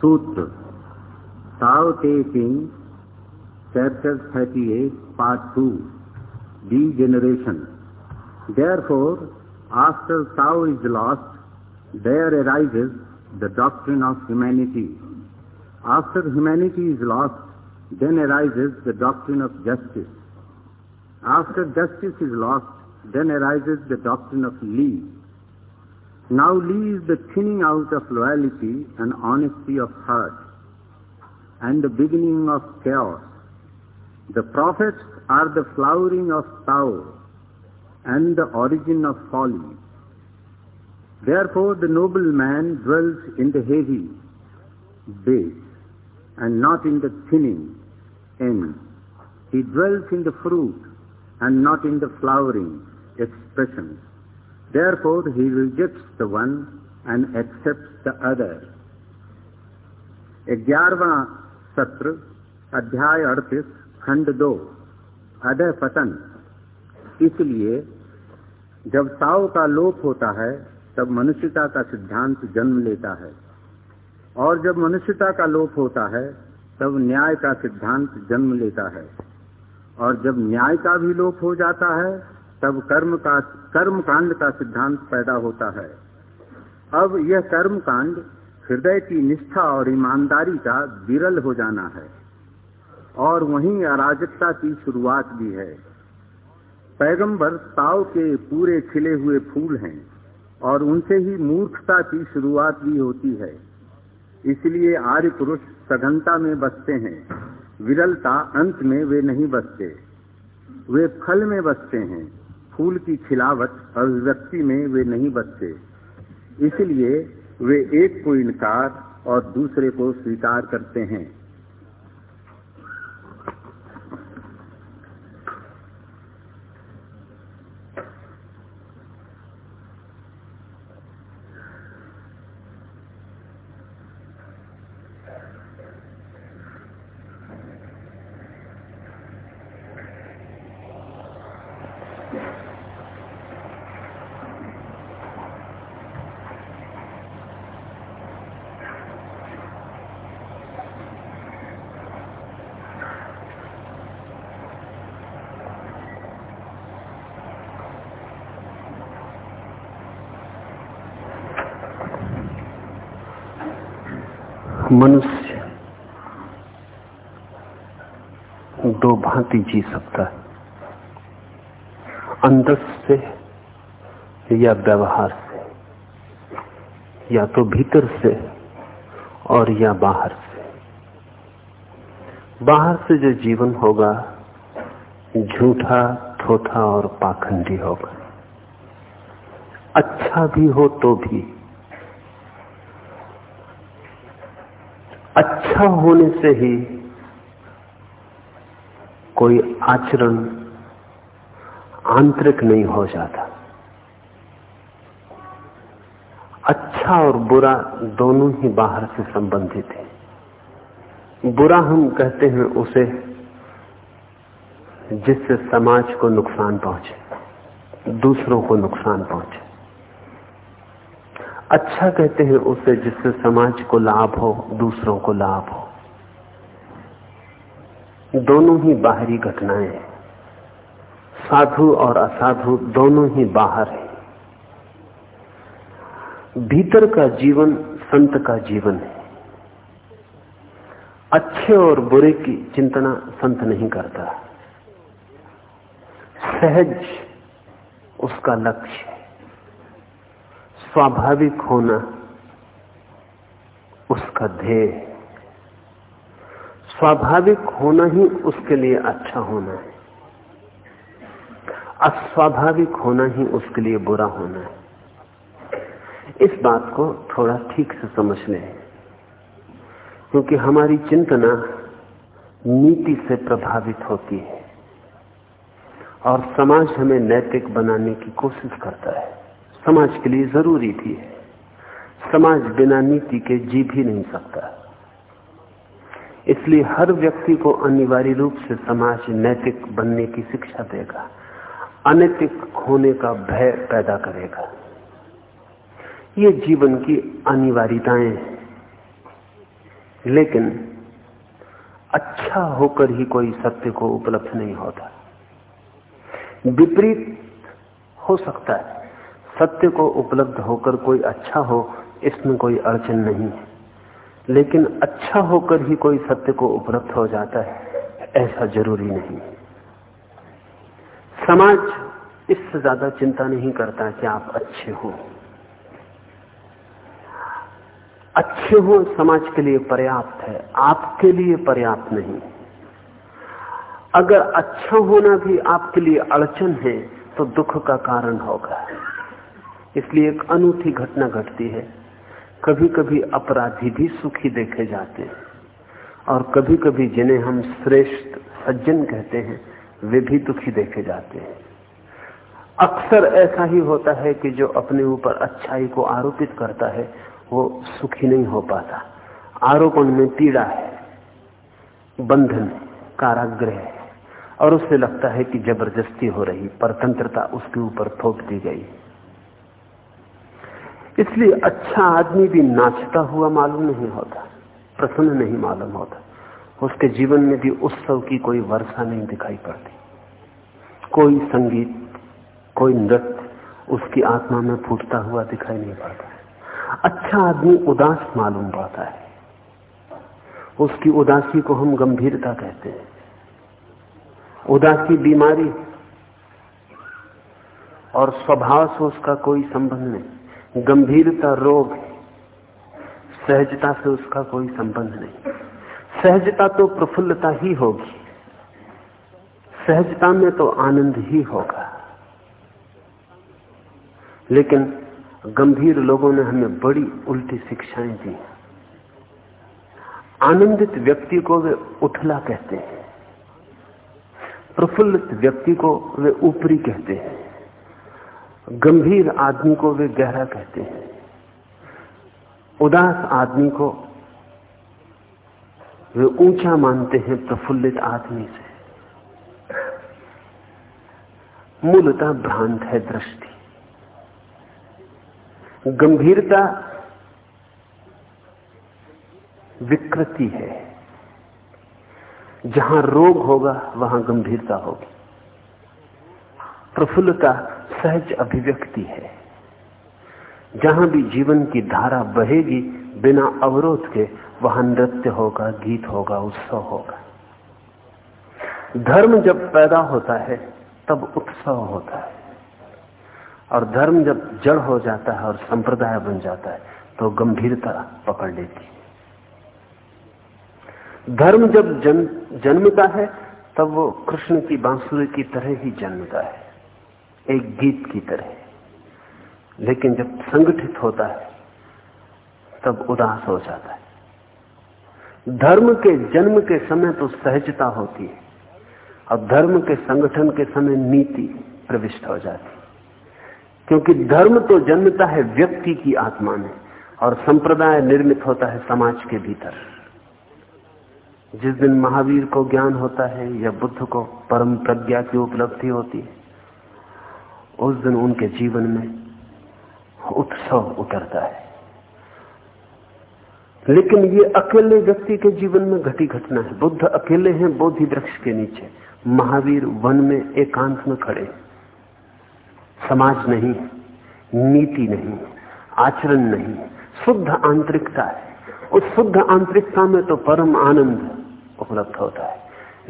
Sutra, Tao Te Ching, Chapter 38, Part 2, Degeneration. Therefore, after Tao is lost, there arises the doctrine of humanity. After humanity is lost, then arises the doctrine of justice. After justice is lost, then arises the doctrine of league. Now leave the thinning out of loyalty and honesty of heart and the beginning of chaos. The prophets are the flowering of power and the origin of folly. Therefore the noble man dwells in the heavy base and not in the thinning end. He dwells in the fruit and not in the flowering expressions. Therefore, he rejects the one and accepts the other. ग्यारवा सत्र अध्याय अड़तीस खंड दो अदय पतन इसलिए जब साव का लोप होता है तब मनुष्यता का सिद्धांत जन्म लेता है और जब मनुष्यता का लोप होता है तब न्याय का सिद्धांत जन्म लेता है और जब न्याय का भी लोप हो जाता है तब कर्म का कर्म कांड का सिद्धांत पैदा होता है अब यह कर्म कांड हृदय की निष्ठा और ईमानदारी का विरल हो जाना है और वहीं अराजकता की शुरुआत भी है पैगंबर ताव के पूरे खिले हुए फूल हैं और उनसे ही मूर्खता की शुरुआत भी होती है इसलिए आर्य पुरुष सघनता में बसते हैं विरलता अंत में वे नहीं बसते वे फल में बसते हैं फूल की खिलावट अभिव्यक्ति में वे नहीं बचते इसलिए वे एक को इनकार और दूसरे को स्वीकार करते हैं मनुष्य दो भांति जी सकता है अंदर से या व्यवहार से या तो भीतर से और या बाहर से बाहर से जो जीवन होगा झूठा थोथा और पाखंडी होगा अच्छा भी हो तो भी इकट्ठा होने से ही कोई आचरण आंतरिक नहीं हो जाता अच्छा और बुरा दोनों ही बाहर से संबंधित है बुरा हम कहते हैं उसे जिससे समाज को नुकसान पहुंचे दूसरों को नुकसान पहुंचे अच्छा कहते हैं उसे जिससे समाज को लाभ हो दूसरों को लाभ हो दोनों ही बाहरी घटनाएं साधु और असाधु दोनों ही बाहर है भीतर का जीवन संत का जीवन है अच्छे और बुरे की चिंतना संत नहीं करता सहज उसका लक्ष्य है स्वाभाविक होना उसका ध्येय स्वाभाविक होना ही उसके लिए अच्छा होना है अस्वाभाविक होना ही उसके लिए बुरा होना है इस बात को थोड़ा ठीक से समझ लें क्योंकि हमारी चिंतना नीति से प्रभावित होती है और समाज हमें नैतिक बनाने की कोशिश करता है समाज के लिए जरूरी भी है समाज बिना नीति के जी भी नहीं सकता इसलिए हर व्यक्ति को अनिवार्य रूप से समाज नैतिक बनने की शिक्षा देगा अनैतिक होने का भय पैदा करेगा ये जीवन की अनिवार्यताएं लेकिन अच्छा होकर ही कोई सत्य को उपलब्ध नहीं होता विपरीत हो सकता है सत्य को उपलब्ध होकर कोई अच्छा हो इसमें कोई अड़चन नहीं है लेकिन अच्छा होकर ही कोई सत्य को उपलब्ध हो जाता है ऐसा जरूरी नहीं समाज इससे ज्यादा चिंता नहीं करता कि आप अच्छे हो अच्छे हो समाज के लिए पर्याप्त है आपके लिए पर्याप्त नहीं अगर अच्छा होना भी आपके लिए अड़चन है तो दुख का कारण होगा इसलिए एक अनूठी घटना घटती है कभी कभी अपराधी भी सुखी देखे जाते हैं और कभी कभी जिन्हें हम श्रेष्ठ सज्जन कहते हैं वे भी दुखी देखे जाते हैं अक्सर ऐसा ही होता है कि जो अपने ऊपर अच्छाई को आरोपित करता है वो सुखी नहीं हो पाता आरोपण में पीड़ा है बंधन काराग्रह है और उससे लगता है कि जबरदस्ती हो रही परतंत्रता उसके ऊपर थोप दी गई इसलिए अच्छा आदमी भी नाचता हुआ मालूम नहीं होता प्रसन्न नहीं मालूम होता उसके जीवन में भी उत्सव की कोई वर्षा नहीं दिखाई पड़ती कोई संगीत कोई नृत्य उसकी आत्मा में फूटता हुआ दिखाई नहीं पड़ता अच्छा आदमी उदास मालूम पड़ता है उसकी उदासी को हम गंभीरता कहते हैं उदासी बीमारी और स्वभाव से उसका कोई संबंध नहीं गंभीरता रोग सहजता से उसका कोई संबंध नहीं सहजता तो प्रफुल्लता ही होगी सहजता में तो आनंद ही होगा लेकिन गंभीर लोगों ने हमें बड़ी उल्टी शिक्षाएं दी आनंदित व्यक्ति को वे उठला कहते हैं प्रफुल्लित व्यक्ति को वे ऊपरी कहते हैं गंभीर आदमी को वे गहरा कहते हैं उदास आदमी को वे ऊंचा मानते हैं प्रफुल्लित आदमी से मूलता भ्रांत है दृष्टि गंभीरता विकृति है जहां रोग होगा वहां गंभीरता होगी प्रफुल्लता सहज अभिव्यक्ति है जहां भी जीवन की धारा बहेगी बिना अवरोध के वहां नृत्य होगा गीत होगा उत्सव होगा धर्म जब पैदा होता है तब उत्सव होता है और धर्म जब जड़ हो जाता है और संप्रदाय बन जाता है तो गंभीरता पकड़ लेती है धर्म जब जन, जन्मता है तब वो कृष्ण की बांसुरी की तरह ही जन्मता है एक गीत की तरह लेकिन जब संगठित होता है तब उदास हो जाता है धर्म के जन्म के समय तो सहजता होती है और धर्म के संगठन के समय नीति प्रविष्ट हो जाती है क्योंकि धर्म तो जन्मता है व्यक्ति की आत्मा में और संप्रदाय निर्मित होता है समाज के भीतर जिस दिन महावीर को ज्ञान होता है या बुद्ध को परम प्रज्ञा की उपलब्धि होती है उस दिन उनके जीवन में उत्सव उतरता है लेकिन ये अकेले व्यक्ति के जीवन में घटी घटना है बुद्ध अकेले हैं बोधि वृक्ष के नीचे महावीर वन में एकांत में खड़े समाज नहीं नीति नहीं आचरण नहीं शुद्ध आंतरिकता है उस शुद्ध आंतरिकता में तो परम आनंद उपलब्ध होता है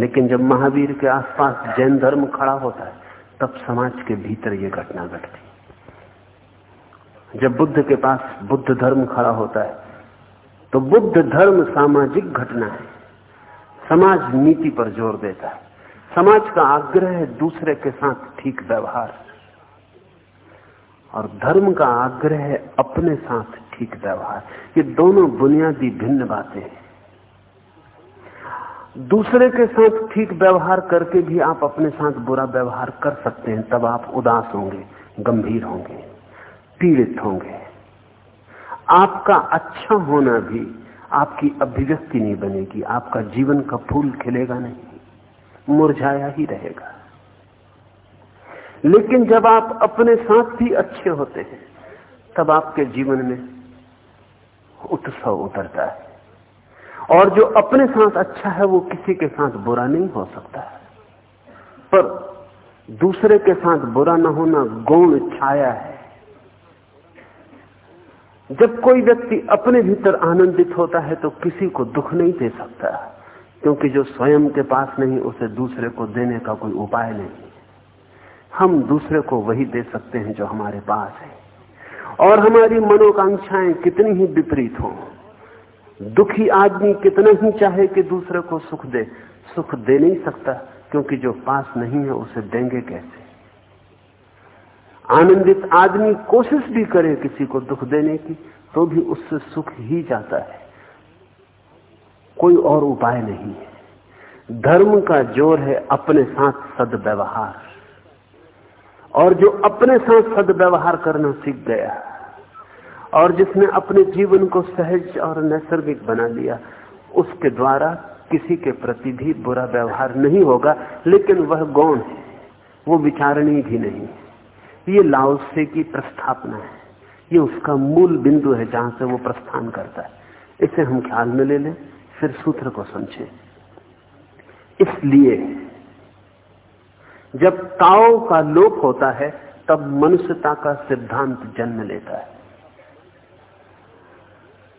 लेकिन जब महावीर के आसपास जैन धर्म खड़ा होता है तब समाज के भीतर यह घटना घटती जब बुद्ध के पास बुद्ध धर्म खड़ा होता है तो बुद्ध धर्म सामाजिक घटना है समाज नीति पर जोर देता है समाज का आग्रह है दूसरे के साथ ठीक व्यवहार और धर्म का आग्रह है अपने साथ ठीक व्यवहार ये दोनों बुनियादी भिन्न बातें हैं दूसरे के साथ ठीक व्यवहार करके भी आप अपने साथ बुरा व्यवहार कर सकते हैं तब आप उदास होंगे गंभीर होंगे पीड़ित होंगे आपका अच्छा होना भी आपकी अभिव्यक्ति नहीं बनेगी आपका जीवन का फूल खिलेगा नहीं मुरझाया ही रहेगा लेकिन जब आप अपने साथ भी अच्छे होते हैं तब आपके जीवन में उत्सव उतरता है और जो अपने साथ अच्छा है वो किसी के साथ बुरा नहीं हो सकता है पर दूसरे के साथ बुरा ना होना गौण छाया है जब कोई व्यक्ति अपने भीतर आनंदित होता है तो किसी को दुख नहीं दे सकता क्योंकि जो स्वयं के पास नहीं उसे दूसरे को देने का कोई उपाय नहीं हम दूसरे को वही दे सकते हैं जो हमारे पास है और हमारी मनोकांक्षाएं कितनी ही विपरीत हों दुखी आदमी कितना ही चाहे कि दूसरे को सुख दे सुख दे नहीं सकता क्योंकि जो पास नहीं है उसे देंगे कैसे आनंदित आदमी कोशिश भी करे किसी को दुख देने की तो भी उससे सुख ही जाता है कोई और उपाय नहीं है धर्म का जोर है अपने साथ सदव्यवहार और जो अपने साथ सदव्यवहार करना सीख गया है और जिसने अपने जीवन को सहज और नैसर्गिक बना लिया उसके द्वारा किसी के प्रति भी बुरा व्यवहार नहीं होगा लेकिन वह गौण है वो विचारणी भी नहीं ये लाओसे की प्रस्थापना है ये उसका मूल बिंदु है जहां से वो प्रस्थान करता है इसे हम ख्याल में ले लें फिर सूत्र को समझें इसलिए जब ताओ का लोप होता है तब मनुष्यता का सिद्धांत जन्म लेता है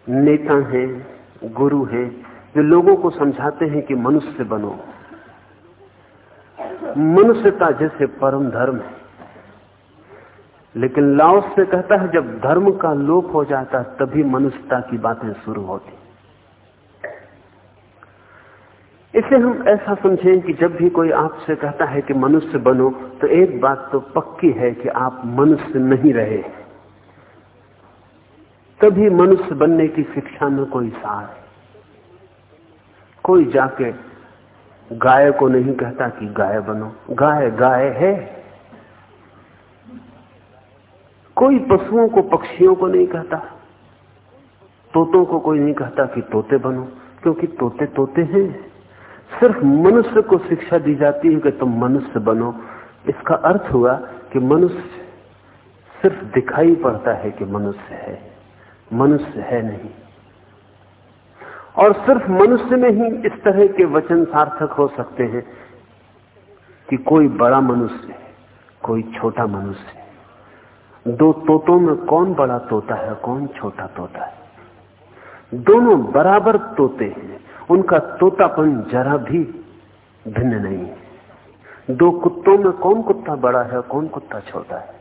नेता हैं गुरु हैं जो लोगों को समझाते हैं कि मनुष्य बनो मनुष्यता जैसे परम धर्म है लेकिन लाओस से कहता है जब धर्म का लोप हो जाता तभी मनुष्यता की बातें शुरू होती इसे हम ऐसा समझें कि जब भी कोई आपसे कहता है कि मनुष्य बनो तो एक बात तो पक्की है कि आप मनुष्य नहीं रहे हैं तभी मनुष्य बनने की शिक्षा में कोई सार है कोई जाके गाय को नहीं कहता कि गाय बनो गाय गाय है कोई पशुओं को पक्षियों को नहीं कहता तोतों को कोई नहीं कहता कि तोते बनो क्योंकि तोते तोते हैं सिर्फ मनुष्य को शिक्षा दी जाती है कि तुम मनुष्य बनो इसका अर्थ हुआ कि मनुष्य सिर्फ दिखाई पड़ता है कि मनुष्य है मनुष्य है नहीं और सिर्फ मनुष्य में ही इस तरह के वचन सार्थक हो सकते हैं कि कोई बड़ा मनुष्य है कोई छोटा मनुष्य है दो तोतों में कौन बड़ा तोता है कौन छोटा तोता है दोनों बराबर तोते हैं उनका तोतापन जरा भी भिन्न नहीं है दो कुत्तों में कौन कुत्ता बड़ा है कौन कुत्ता छोटा है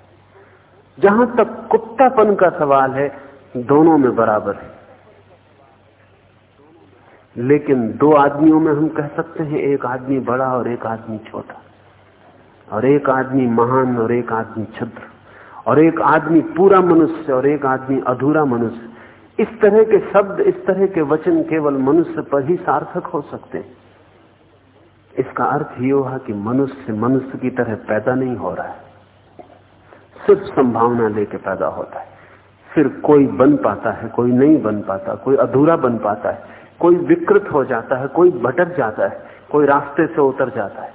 जहां तक कुत्तापन का सवाल है दोनों में बराबर है लेकिन दो आदमियों में हम कह सकते हैं एक आदमी बड़ा और एक आदमी छोटा और एक आदमी महान और एक आदमी छद्र और एक आदमी पूरा मनुष्य और एक आदमी अधूरा मनुष्य इस तरह के शब्द इस तरह के वचन केवल मनुष्य पर ही सार्थक हो सकते हैं इसका अर्थ ये हुआ कि मनुष्य मनुष्य की तरह पैदा नहीं हो रहा है सिर्फ संभावना लेके पैदा होता है फिर कोई बन पाता है कोई नहीं बन पाता कोई अधूरा बन पाता है कोई विकृत हो जाता है कोई भटक जाता है कोई रास्ते से उतर जाता है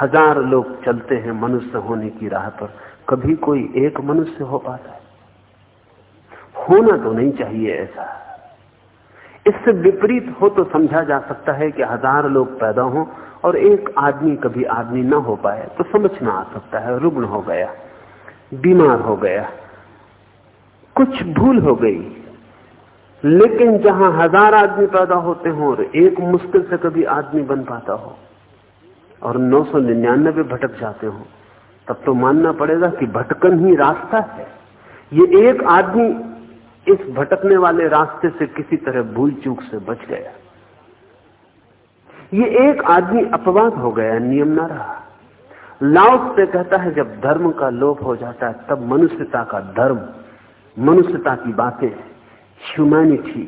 हजार लोग चलते हैं मनुष्य होने की राह पर कभी कोई एक मनुष्य हो पाता है होना तो नहीं चाहिए ऐसा इससे विपरीत हो तो समझा जा सकता है कि हजार लोग पैदा हों और एक आदमी कभी आदमी ना हो पाए तो समझ ना आ सकता है रुग्ण हो गया बीमार हो गया कुछ भूल हो गई लेकिन जहां हजार आदमी पैदा होते हो और एक मुश्किल से कभी आदमी बन पाता हो और नौ सौ निन्यानबे भटक जाते हो तब तो मानना पड़ेगा कि भटकन ही रास्ता है ये एक आदमी इस भटकने वाले रास्ते से किसी तरह भूल चूक से बच गया ये एक आदमी अपवाद हो गया नियम ना रहा लाउस से कहता है जब धर्म का लोप हो जाता है तब मनुष्यता का धर्म मनुष्यता की बातें ह्यूमैनिटी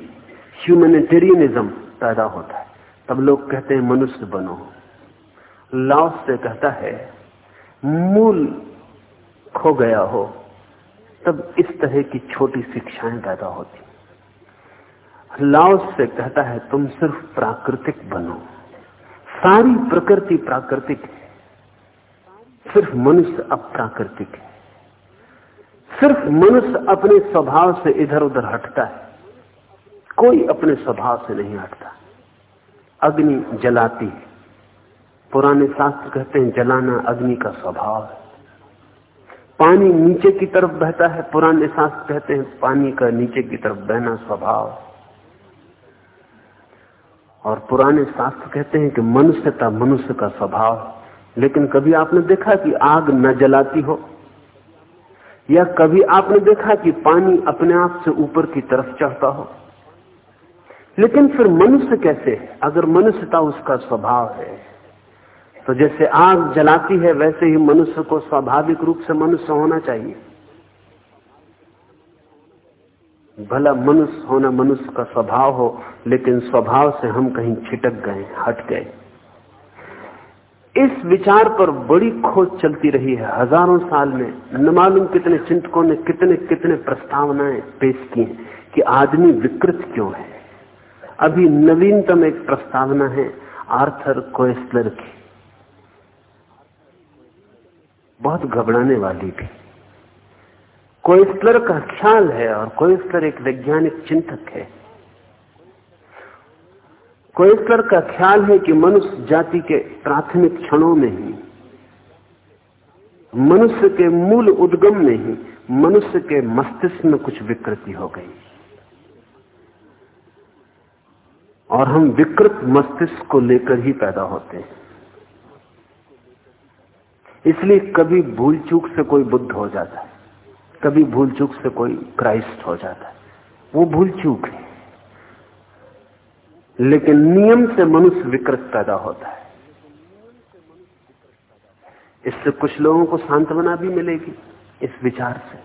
ह्यूमैनिटेरियनिज्म पैदा होता है तब लोग कहते हैं मनुष्य बनो लाओस से कहता है मूल खो गया हो तब इस तरह की छोटी शिक्षाएं पैदा होती लाओस से कहता है तुम सिर्फ प्राकृतिक बनो सारी प्रकृति प्राकृतिक है सिर्फ मनुष्य अप्राकृतिक है सिर्फ मनुष्य अपने स्वभाव से इधर उधर हटता है कोई अपने स्वभाव से नहीं हटता अग्नि जलाती है पुराने शास्त्र कहते हैं जलाना अग्नि का स्वभाव है पानी नीचे की तरफ बहता है पुराने शास्त्र कहते हैं पानी का नीचे की तरफ बहना स्वभाव और पुराने शास्त्र कहते हैं कि मनुष्यता मनुष्य का स्वभाव लेकिन कभी आपने देखा कि आग न जलाती हो या कभी आपने देखा कि पानी अपने आप से ऊपर की तरफ चढ़ता हो लेकिन फिर मनुष्य कैसे अगर मनुष्यता उसका स्वभाव है तो जैसे आग जलाती है वैसे ही मनुष्य को स्वाभाविक रूप से मनुष्य होना चाहिए भला मनुष्य होना मनुष्य का स्वभाव हो लेकिन स्वभाव से हम कहीं छिटक गए हट गए इस विचार पर बड़ी खोज चलती रही है हजारों साल में न मालूम कितने चिंतकों ने कितने कितने प्रस्तावनाएं पेश की हैं कि आदमी विकृत क्यों है अभी नवीनतम एक प्रस्तावना है आर्थर कोएस्लर की बहुत घबराने वाली भी कोएस्लर का ख्याल है और कोएस्लर एक वैज्ञानिक चिंतक है कोइस्टर का ख्याल है कि मनुष्य जाति के प्राथमिक क्षणों में ही मनुष्य के मूल उद्गम में ही मनुष्य के मस्तिष्क में कुछ विकृति हो गई और हम विकृत मस्तिष्क को लेकर ही पैदा होते हैं इसलिए कभी भूल चूक से कोई बुद्ध हो जाता है कभी भूल चूक से कोई क्राइस्ट हो जाता है वो भूल चूक है लेकिन नियम से मनुष्य विकृत पैदा होता है इससे कुछ लोगों को सांत्वना भी मिलेगी इस विचार से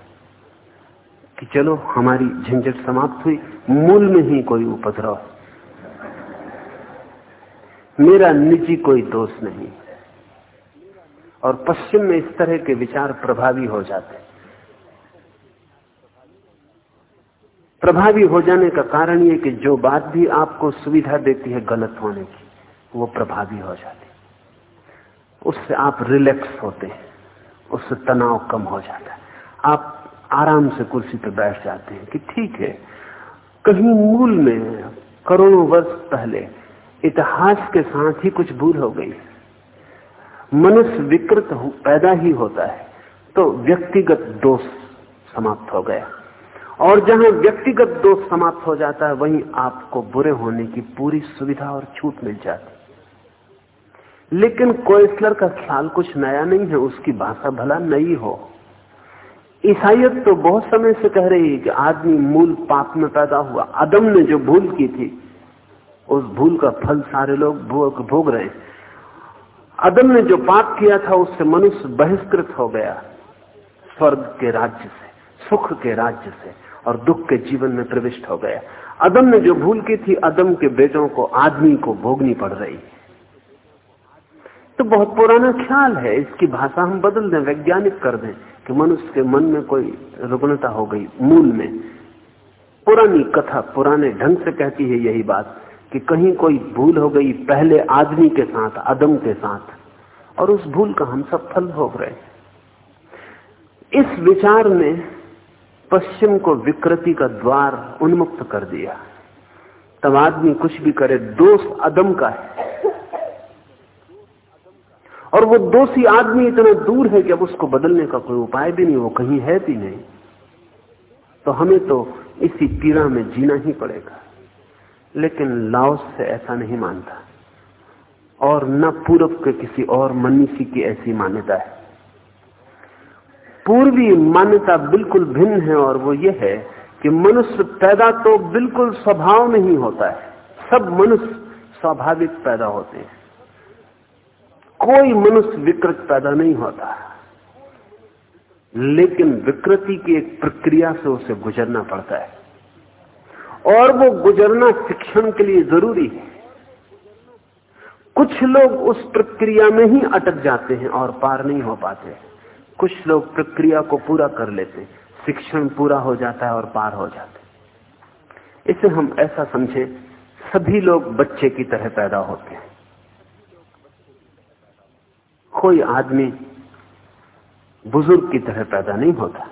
कि चलो हमारी झंझट समाप्त हुई मूल में ही कोई उपद्रव मेरा निजी कोई दोष नहीं और पश्चिम में इस तरह के विचार प्रभावी हो जाते हैं प्रभावी हो जाने का कारण यह कि जो बात भी आपको सुविधा देती है गलत होने की वो प्रभावी हो जाती उससे आप रिलैक्स होते हैं उससे तनाव कम हो जाता है आप आराम से कुर्सी पर बैठ जाते हैं कि ठीक है कहीं मूल में करोड़ों वर्ष पहले इतिहास के साथ ही कुछ भूल हो गई मनुष्य विकृत पैदा ही होता है तो व्यक्तिगत दोष समाप्त हो गया और जहां व्यक्तिगत दोष समाप्त हो जाता है वहीं आपको बुरे होने की पूरी सुविधा और छूट मिल जाती लेकिन कोइसलर का ख्याल कुछ नया नहीं है उसकी भाषा भला नई हो ईसाइत तो बहुत समय से कह रही है कि आदमी मूल पाप में पैदा हुआ अदम ने जो भूल की थी उस भूल का फल सारे लोग भोग भोग रहे हैं अदम ने जो पाप किया था उससे मनुष्य बहिष्कृत हो गया स्वर्ग के राज्य से सुख के राज्य से और दुख के जीवन में प्रविष्ट हो गया अदम ने जो भूल की थी अदम के बेटों को आदमी को भोगनी पड़ रही तो बहुत पुराना ख्याल है इसकी भाषा हम बदल दें वैज्ञानिक कर दें कि मनुष्य के मन में कोई रुग्णता हो गई मूल में पुरानी कथा पुराने ढंग से कहती है यही बात कि कहीं कोई भूल हो गई पहले आदमी के साथ अदम के साथ और उस भूल का हम सब फल भोग रहे इस विचार में पश्चिम को विकृति का द्वार उन्मुक्त कर दिया तब आदमी कुछ भी करे दोष अदम का है और वो दोषी आदमी इतना दूर है कि अब उसको बदलने का कोई उपाय भी नहीं वो कहीं है भी नहीं तो हमें तो इसी पीड़ा में जीना ही पड़ेगा लेकिन लाओस से ऐसा नहीं मानता और न पूरब के किसी और मनीषी की ऐसी मान्यता है पूर्वी मान्यता बिल्कुल भिन्न है और वो ये है कि मनुष्य पैदा तो बिल्कुल स्वभाव नहीं होता है सब मनुष्य स्वाभाविक पैदा होते हैं कोई मनुष्य विकृत पैदा नहीं होता लेकिन विकृति की एक प्रक्रिया से उसे गुजरना पड़ता है और वो गुजरना शिक्षण के लिए जरूरी है कुछ लोग उस प्रक्रिया में ही अटक जाते हैं और पार नहीं हो पाते हैं कुछ लोग प्रक्रिया को पूरा कर लेते शिक्षण पूरा हो जाता है और पार हो जाते इसे हम ऐसा समझे सभी लोग बच्चे की तरह पैदा होते हैं कोई आदमी बुजुर्ग की तरह पैदा नहीं होता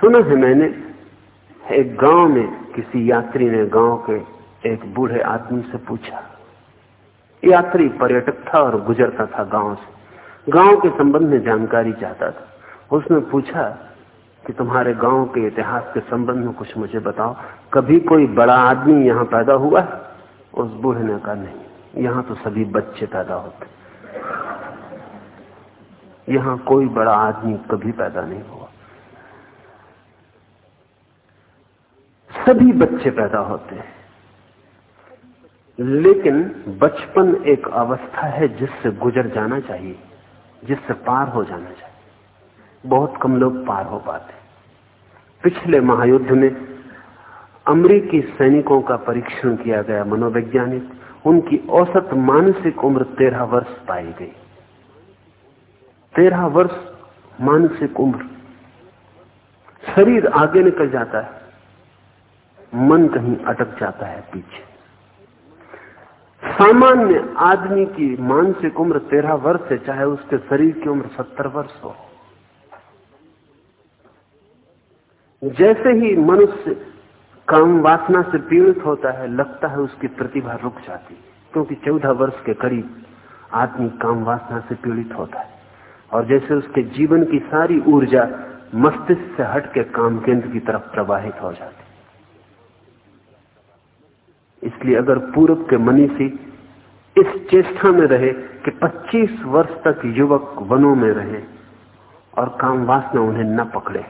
सुना है मैंने एक गांव में किसी यात्री ने गांव के एक बूढ़े आदमी से पूछा यात्री पर्यटक था और गुजरता था गांव से गांव के संबंध में जानकारी चाहता था उसने पूछा कि तुम्हारे गांव के इतिहास के संबंध में कुछ मुझे बताओ कभी कोई बड़ा आदमी यहाँ पैदा हुआ उस बूढ़े ने कहा नहीं यहाँ तो सभी बच्चे पैदा होते यहाँ कोई बड़ा आदमी कभी पैदा नहीं हुआ सभी बच्चे पैदा होते हैं लेकिन बचपन एक अवस्था है जिससे गुजर जाना चाहिए जिससे पार हो जाना चाहिए बहुत कम लोग पार हो पाते पिछले महायुद्ध में अमरीकी सैनिकों का परीक्षण किया गया मनोवैज्ञानिक उनकी औसत मानसिक उम्र तेरह वर्ष पाई गई तेरह वर्ष मानसिक उम्र शरीर आगे निकल जाता है मन कहीं अटक जाता है पीछे सामान्य आदमी की मानसिक उम्र तेरह वर्ष है चाहे उसके शरीर की उम्र सत्तर वर्ष हो जैसे ही मनुष्य काम वासना से पीड़ित होता है लगता है उसकी प्रतिभा रुक जाती है क्योंकि चौदह वर्ष के करीब आदमी काम वासना से पीड़ित होता है और जैसे उसके जीवन की सारी ऊर्जा मस्तिष्क से हट के काम केंद्र की तरफ प्रवाहित हो जाती इसलिए अगर पूरब के मनीषी इस चेष्टा में रहे कि 25 वर्ष तक युवक वनों में रहे और काम वासना उन्हें न पकड़े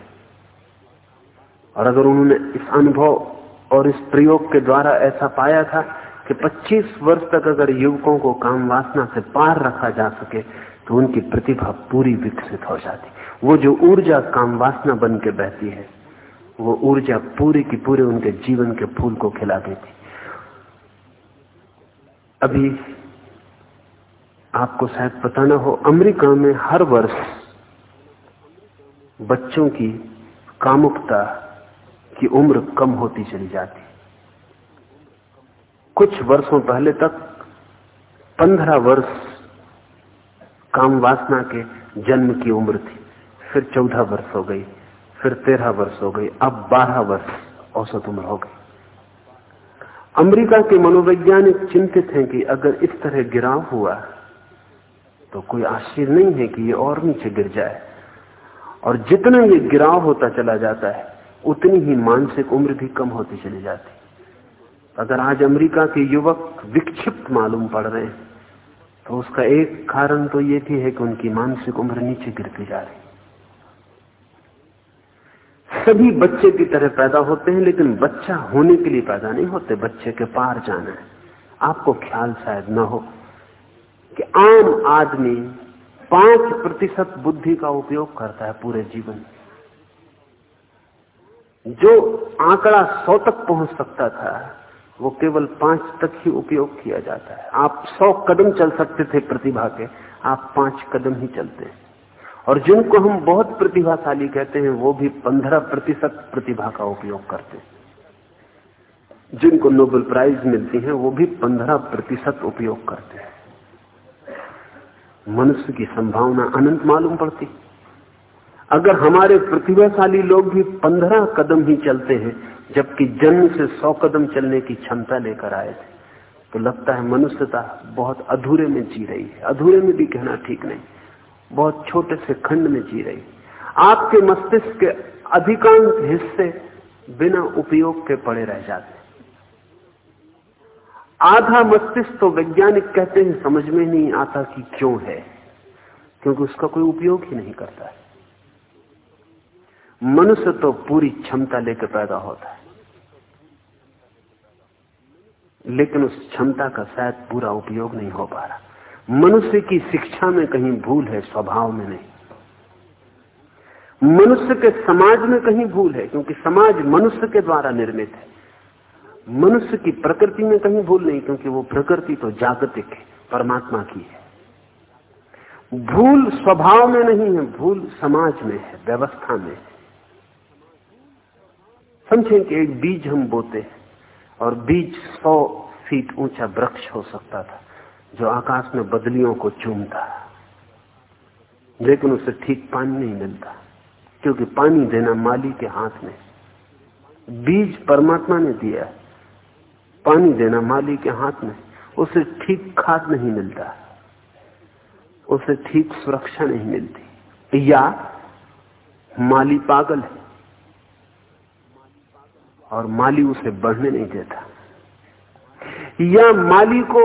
और अगर उन्होंने इस अनुभव और इस प्रयोग के द्वारा ऐसा पाया था कि 25 वर्ष तक अगर युवकों को काम वासना से पार रखा जा सके तो उनकी प्रतिभा पूरी विकसित हो जाती वो जो ऊर्जा काम वासना बन के बहती है वो ऊर्जा पूरी की पूरे उनके जीवन के फूल को खिला देती अभी आपको शायद पता ना हो अमेरिका में हर वर्ष बच्चों की कामुकता की उम्र कम होती चली जाती कुछ वर्षों पहले तक पंद्रह वर्ष काम वासना के जन्म की उम्र थी फिर चौदह वर्ष हो गई फिर तेरह वर्ष हो गई अब बारह वर्ष औसत उम्र हो गई अमेरिका के मनोवैज्ञानिक चिंतित हैं कि अगर इस तरह गिराव हुआ तो कोई आश्चर्य नहीं है कि ये और नीचे गिर जाए और जितना ये गिराव होता चला जाता है उतनी ही मानसिक उम्र भी कम होती चली जाती अगर आज अमेरिका के युवक विक्षिप्त मालूम पड़ रहे हैं तो उसका एक कारण तो ये भी है कि उनकी मानसिक उम्र नीचे गिरती जा रही सभी बच्चे की तरह पैदा होते हैं लेकिन बच्चा होने के लिए पैदा नहीं होते बच्चे के पार जाना है आपको ख्याल शायद ना हो कि आम आदमी पांच प्रतिशत बुद्धि का उपयोग करता है पूरे जीवन जो आंकड़ा सौ तक पहुंच सकता था वो केवल पांच तक ही उपयोग किया जाता है आप सौ कदम चल सकते थे प्रतिभा के आप पांच कदम ही चलते हैं और जिनको हम बहुत प्रतिभाशाली कहते हैं वो भी पंद्रह प्रतिशत प्रतिभा का उपयोग करते हैं जिनको नोबेल प्राइज मिलती है वो भी पंद्रह प्रतिशत उपयोग करते हैं मनुष्य की संभावना अनंत मालूम पड़ती अगर हमारे प्रतिभाशाली लोग भी पंद्रह कदम ही चलते हैं जबकि जन्म से सौ कदम चलने की क्षमता लेकर आए थे तो लगता है मनुष्यता बहुत अधूरे में जी रही है अधूरे में भी कहना ठीक नहीं बहुत छोटे से खंड में जी रही आपके मस्तिष्क के अधिकांश हिस्से बिना उपयोग के पड़े रह जाते आधा मस्तिष्क तो वैज्ञानिक कहते हैं समझ में नहीं आता कि क्यों है क्योंकि उसका कोई उपयोग ही नहीं करता है मनुष्य तो पूरी क्षमता लेकर पैदा होता है लेकिन उस क्षमता का शायद पूरा उपयोग नहीं हो पा रहा मनुष्य की शिक्षा में कहीं भूल है स्वभाव में नहीं मनुष्य के समाज में कहीं भूल है क्योंकि समाज मनुष्य के द्वारा निर्मित है मनुष्य की प्रकृति में कहीं भूल नहीं क्योंकि वो प्रकृति तो जागतिक है परमात्मा की है भूल स्वभाव में नहीं है भूल समाज में है व्यवस्था में है समझें कि एक बीज हम बोते हैं और बीज सौ फीट ऊंचा वृक्ष हो सकता था जो आकाश में बदलियों को चूमता लेकिन उसे ठीक पानी नहीं मिलता क्योंकि पानी देना माली के हाथ में बीज परमात्मा ने दिया पानी देना माली के हाथ में उसे ठीक खाद नहीं मिलता उसे ठीक सुरक्षा नहीं मिलती या माली पागल है और माली उसे बढ़ने नहीं देता या माली को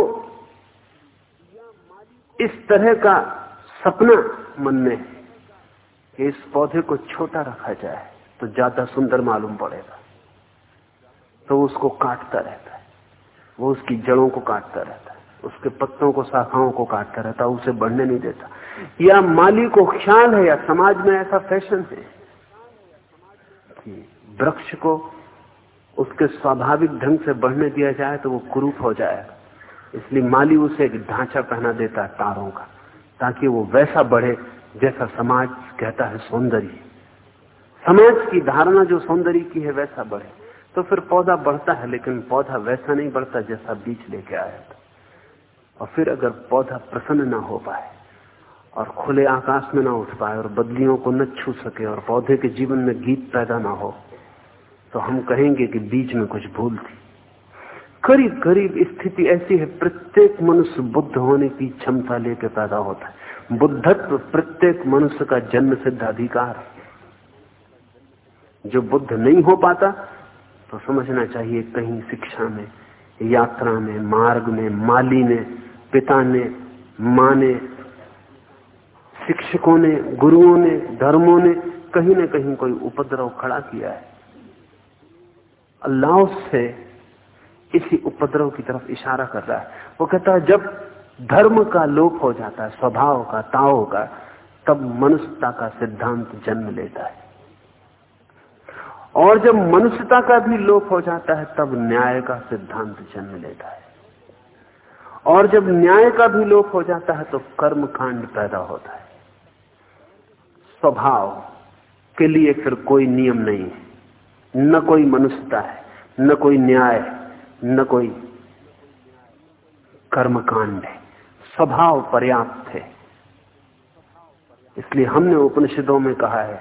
इस तरह का सपना मन में कि इस पौधे को छोटा रखा जाए तो ज्यादा सुंदर मालूम पड़ेगा तो उसको काटता रहता है वो उसकी जड़ों को काटता रहता है उसके पत्तों को शाखाओं को काटता रहता है उसे बढ़ने नहीं देता या माली को ख्याल है या समाज में ऐसा फैशन है कि वृक्ष को उसके स्वाभाविक ढंग से बढ़ने दिया जाए तो वो क्रूप हो जाएगा इसलिए माली उसे एक ढांचा पहना देता है तारों का ताकि वो वैसा बढ़े जैसा समाज कहता है सौंदर्य समाज की धारणा जो सौंदर्य की है वैसा बढ़े तो फिर पौधा बढ़ता है लेकिन पौधा वैसा नहीं बढ़ता जैसा बीच लेके आया था और फिर अगर पौधा प्रसन्न ना हो पाए और खुले आकाश में ना उठ पाए और बदलियों को न छू सके और पौधे के जीवन में गीत पैदा ना हो तो हम कहेंगे कि बीच में कुछ भूल थी करीब करीब स्थिति ऐसी है प्रत्येक मनुष्य बुद्ध होने की क्षमता लेकर पैदा होता है बुद्धत्व प्रत्येक मनुष्य का जन्म सिद्ध अधिकार है जो बुद्ध नहीं हो पाता तो समझना चाहिए कहीं शिक्षा में यात्रा में मार्ग में माली ने पिता ने माँ ने शिक्षकों ने गुरुओं ने धर्मों ने कहीं ना कहीं कोई उपद्रव खड़ा किया है अल्लाह से इसी उपद्रव की तरफ इशारा कर रहा है वो कहता है जब धर्म का लोप हो जाता है स्वभाव का ताओ का तब मनुष्यता का सिद्धांत जन्म लेता है और जब मनुष्यता का भी लोप हो जाता है तब न्याय का सिद्धांत जन्म लेता है और जब न्याय का भी लोप हो जाता है तो कर्म कांड पैदा होता है स्वभाव के लिए फिर कोई नियम नहीं है न कोई मनुष्यता है न कोई न्याय है न कोई कर्मकांड है स्वभाव पर्याप्त है इसलिए हमने उपनिषदों में कहा है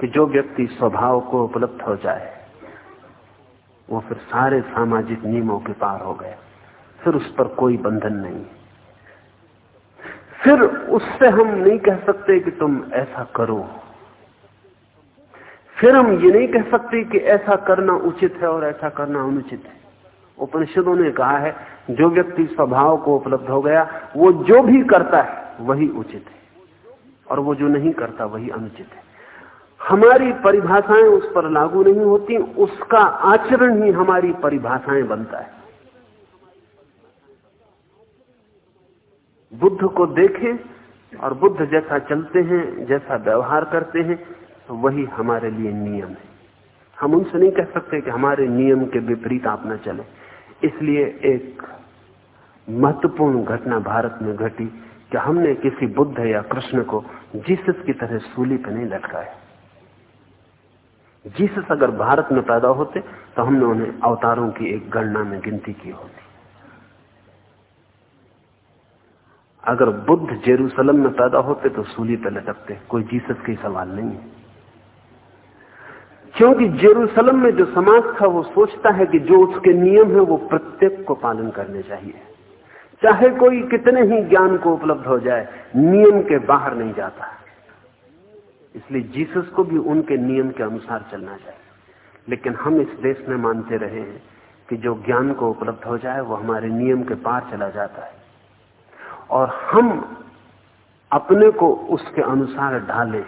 कि जो व्यक्ति स्वभाव को उपलब्ध हो जाए वो फिर सारे सामाजिक नियमों के पार हो गए फिर उस पर कोई बंधन नहीं फिर उससे हम नहीं कह सकते कि तुम ऐसा करो फिर हम ये नहीं कह सकते कि ऐसा करना उचित है और ऐसा करना अनुचित है उपनिषदों ने कहा है जो व्यक्ति स्वभाव को उपलब्ध हो गया वो जो भी करता है वही उचित है और वो जो नहीं करता वही अनुचित है हमारी परिभाषाएं उस पर लागू नहीं होती उसका आचरण ही हमारी परिभाषाएं बनता है बुद्ध को देखें और बुद्ध जैसा चलते हैं जैसा व्यवहार करते हैं तो वही हमारे लिए नियम है हम उनसे नहीं कह सकते कि हमारे नियम के विपरीत आप न चलें इसलिए एक महत्वपूर्ण घटना भारत में घटी कि हमने किसी बुद्ध या कृष्ण को जीसस की तरह सूली पर नहीं लटकाया जीसस अगर भारत में पैदा होते तो हमने उन्हें अवतारों की एक गणना में गिनती की होती अगर बुद्ध जेरूसलम में पैदा होते तो सूली पर लटकते कोई जीसस के सवाल नहीं है क्योंकि जेरूसलम में जो समाज था वो सोचता है कि जो उसके नियम है वो प्रत्येक को पालन करने चाहिए चाहे कोई कितने ही ज्ञान को उपलब्ध हो जाए नियम के बाहर नहीं जाता इसलिए जीसस को भी उनके नियम के अनुसार चलना चाहिए लेकिन हम इस देश में मानते रहे हैं कि जो ज्ञान को उपलब्ध हो जाए वो हमारे नियम के पार चला जाता है और हम अपने को उसके अनुसार ढालें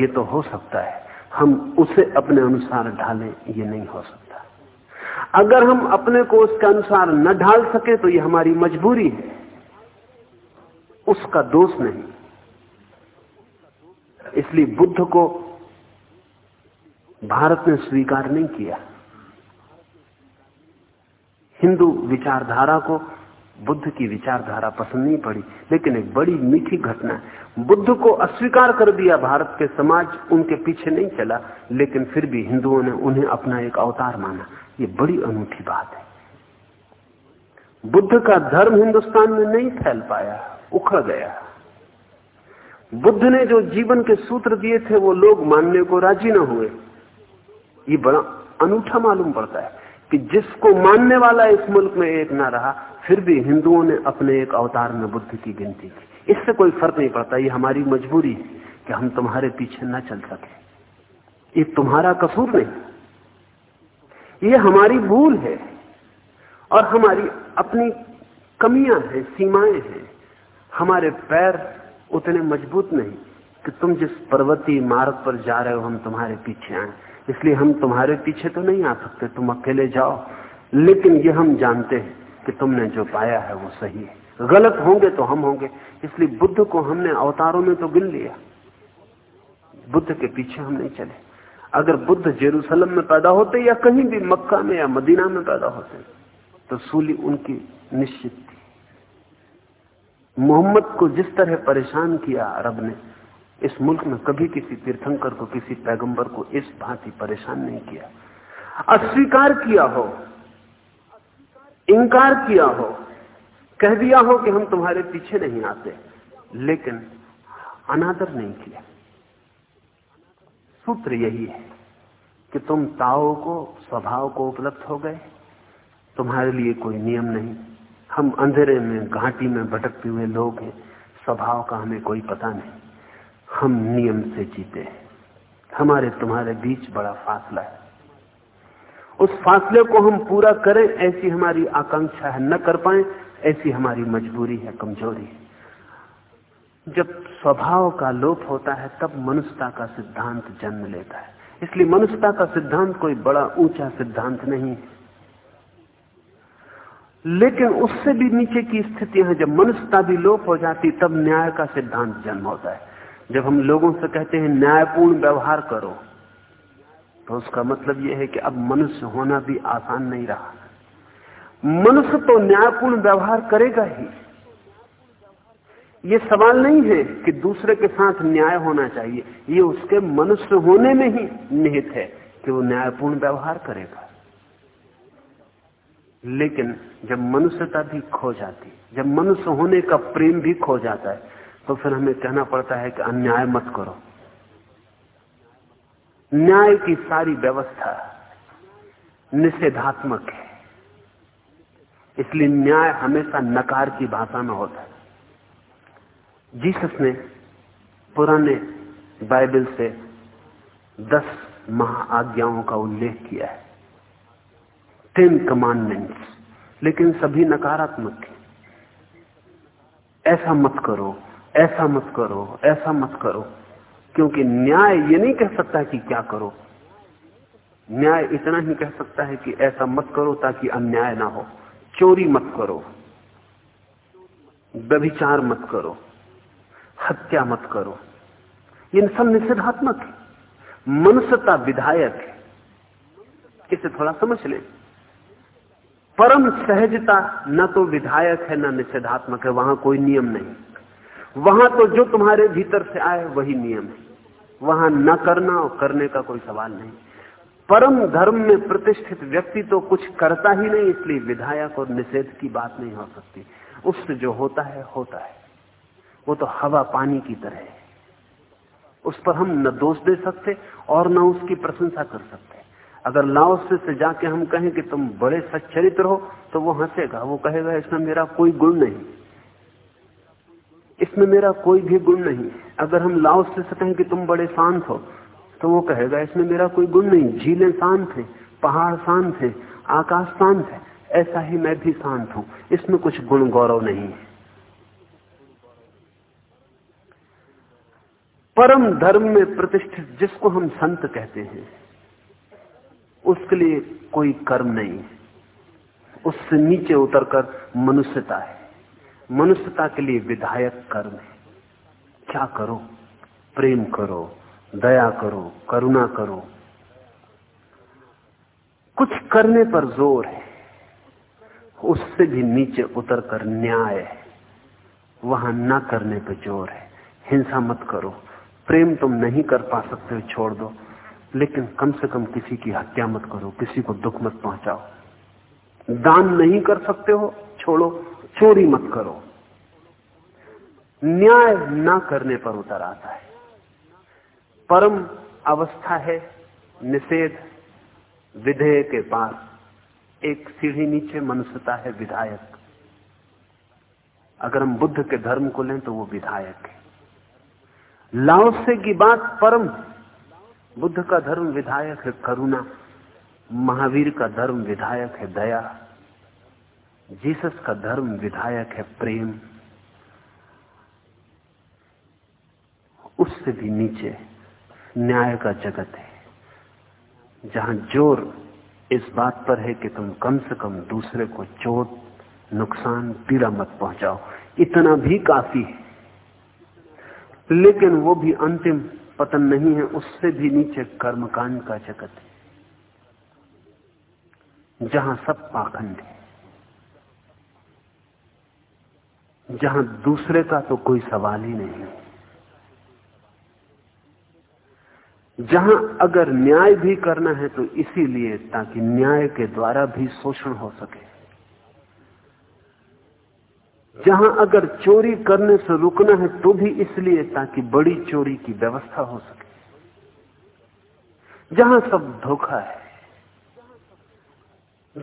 ये तो हो सकता है हम उसे अपने अनुसार ढालें ये नहीं हो सकता अगर हम अपने को उसके अनुसार न ढाल सके तो ये हमारी मजबूरी है उसका दोष नहीं इसलिए बुद्ध को भारत ने स्वीकार नहीं किया हिंदू विचारधारा को बुद्ध की विचारधारा पसंद नहीं पड़ी लेकिन एक बड़ी मीठी घटना बुद्ध को अस्वीकार कर दिया भारत के समाज उनके पीछे नहीं चला लेकिन फिर भी हिंदुओं ने उन्हें अपना एक अवतार माना ये बड़ी अनूठी बात है बुद्ध का धर्म हिंदुस्तान में नहीं फैल पाया उखड़ गया बुद्ध ने जो जीवन के सूत्र दिए थे वो लोग मानने को राजी ना हुए ये बड़ा अनूठा मालूम पड़ता है कि जिसको मानने वाला इस मुल्क में एक ना रहा फिर भी हिंदुओं ने अपने एक अवतार में बुद्ध की गिनती की इससे कोई फर्क नहीं पड़ता ये हमारी मजबूरी है कि हम तुम्हारे पीछे ना चल सके ये तुम्हारा कसूर नहीं ये हमारी भूल है और हमारी अपनी कमियां हैं सीमाएं हैं हमारे पैर उतने मजबूत नहीं कि तुम जिस पर्वतीय मार्ग पर जा रहे हो हम तुम्हारे पीछे आए इसलिए हम तुम्हारे पीछे तो नहीं आ सकते तुम अकेले जाओ लेकिन ये हम जानते हैं कि तुमने जो पाया है वो सही है गलत होंगे तो हम होंगे इसलिए बुद्ध को हमने अवतारों में तो गिन लिया बुद्ध के पीछे हम नहीं चले अगर बुद्ध जेरूसलम में पैदा होते या कहीं भी मक्का में या मदीना में पैदा होते तो सूली उनकी निश्चित थी मोहम्मद को जिस तरह परेशान किया अरब ने इस मुल्क में कभी किसी तीर्थंकर को किसी पैगंबर को इस भांति परेशान नहीं किया अस्वीकार किया हो इनकार किया हो कह दिया हो कि हम तुम्हारे पीछे नहीं आते लेकिन अनादर नहीं किया सूत्र यही है कि तुम ताओ को स्वभाव को उपलब्ध हो गए तुम्हारे लिए कोई नियम नहीं हम अंधेरे में घाटी में भटकते हुए लोग हैं स्वभाव का हमें कोई पता नहीं हम नियम से जीते हैं हमारे तुम्हारे बीच बड़ा फासला है उस फासले को हम पूरा करें ऐसी हमारी आकांक्षा है न कर पाए ऐसी हमारी मजबूरी है कमजोरी है जब स्वभाव का लोप होता है तब मनुष्यता का सिद्धांत जन्म लेता है इसलिए मनुष्यता का सिद्धांत कोई बड़ा ऊंचा सिद्धांत नहीं है लेकिन उससे भी नीचे की स्थितियां हैं जब मनुष्यता भी लोप हो जाती तब न्याय का सिद्धांत जन्म होता है जब हम लोगों से कहते हैं न्यायपूर्ण व्यवहार करो तो उसका मतलब यह है कि अब मनुष्य होना भी आसान नहीं रहा मनुष्य तो न्यायपूर्ण व्यवहार करेगा ही ये सवाल नहीं है कि दूसरे के साथ न्याय होना चाहिए ये उसके मनुष्य होने में ही निहित है कि वो न्यायपूर्ण व्यवहार करेगा लेकिन जब मनुष्यता भी खो जाती जब मनुष्य होने का प्रेम भी खो जाता है तो फिर हमें कहना पड़ता है कि अन्याय मत करो न्याय की सारी व्यवस्था निषेधात्मक है इसलिए न्याय हमेशा नकार की भाषा में होता है जीसस ने पुराने बाइबल से दस महा आज्ञाओं का उल्लेख किया है टेन कमांडमेंट्स लेकिन सभी नकारात्मक ऐसा मत करो ऐसा मत करो ऐसा मत करो क्योंकि न्याय ये नहीं कह सकता कि क्या करो न्याय इतना ही कह सकता है कि ऐसा मत करो ताकि अन्याय ना हो चोरी मत करो व्यभिचार मत करो हत्या मत करो ये सब निषेधात्मक है मनुष्यता विधायक है इसे थोड़ा समझ लें परम सहजता न तो विधायक है न निषेधात्मक है वहां कोई नियम नहीं वहां तो जो तुम्हारे भीतर से आए वही नियम है वहां न करना और करने का कोई सवाल नहीं परम धर्म में प्रतिष्ठित व्यक्ति तो कुछ करता ही नहीं इसलिए विधायक और निषेध की बात नहीं हो सकती उससे जो होता है होता है वो तो हवा पानी की तरह है उस पर हम न दोष दे सकते और न उसकी प्रशंसा कर सकते अगर लाओस से, से जाके हम कहें कि तुम बड़े सच्चरित्र हो तो वो हंसेगा वो कहेगा इसमें मेरा कोई गुण नहीं इसमें मेरा कोई भी गुण नहीं अगर हम लाओ से सकें कि तुम बड़े शांत हो तो वो कहेगा इसमें मेरा कोई गुण नहीं झीलें शांत है पहाड़ शांत है आकाश शांत है ऐसा ही मैं भी शांत हूं इसमें कुछ गुण गौरव नहीं है परम धर्म में प्रतिष्ठित जिसको हम संत कहते हैं उसके लिए कोई कर्म नहीं है उससे नीचे उतरकर मनुष्यता है मनुष्यता के लिए विधायक कर्म है क्या करो प्रेम करो दया करो करुणा करो कुछ करने पर जोर है उससे भी नीचे उतर कर न्याय है वहां ना करने पर जोर है हिंसा मत करो प्रेम तुम नहीं कर पा सकते हो छोड़ दो लेकिन कम से कम किसी की हत्या मत करो किसी को दुख मत पहुंचाओ दान नहीं कर सकते हो छोड़ो चोरी मत करो न्याय ना करने पर उतर आता है परम अवस्था है निषेध विधेय के पास एक सीढ़ी नीचे मनुष्यता है विधायक अगर हम बुद्ध के धर्म को लें तो वो विधायक है लाओसे की बात परम बुद्ध का धर्म विधायक है करुणा महावीर का धर्म विधायक है दया जीसस का धर्म विधायक है प्रेम उससे भी नीचे न्याय का जगत है जहां जोर इस बात पर है कि तुम कम से कम दूसरे को चोट नुकसान पीड़ा मत पहुंचाओ इतना भी काफी है लेकिन वो भी अंतिम पतन नहीं है उससे भी नीचे कर्मकांड का जगत है जहां सब पाखंड है जहां दूसरे का तो कोई सवाल ही नहीं जहां अगर न्याय भी करना है तो इसीलिए ताकि न्याय के द्वारा भी शोषण हो सके जहां अगर चोरी करने से रुकना है तो भी इसलिए ताकि बड़ी चोरी की व्यवस्था हो सके जहां सब धोखा है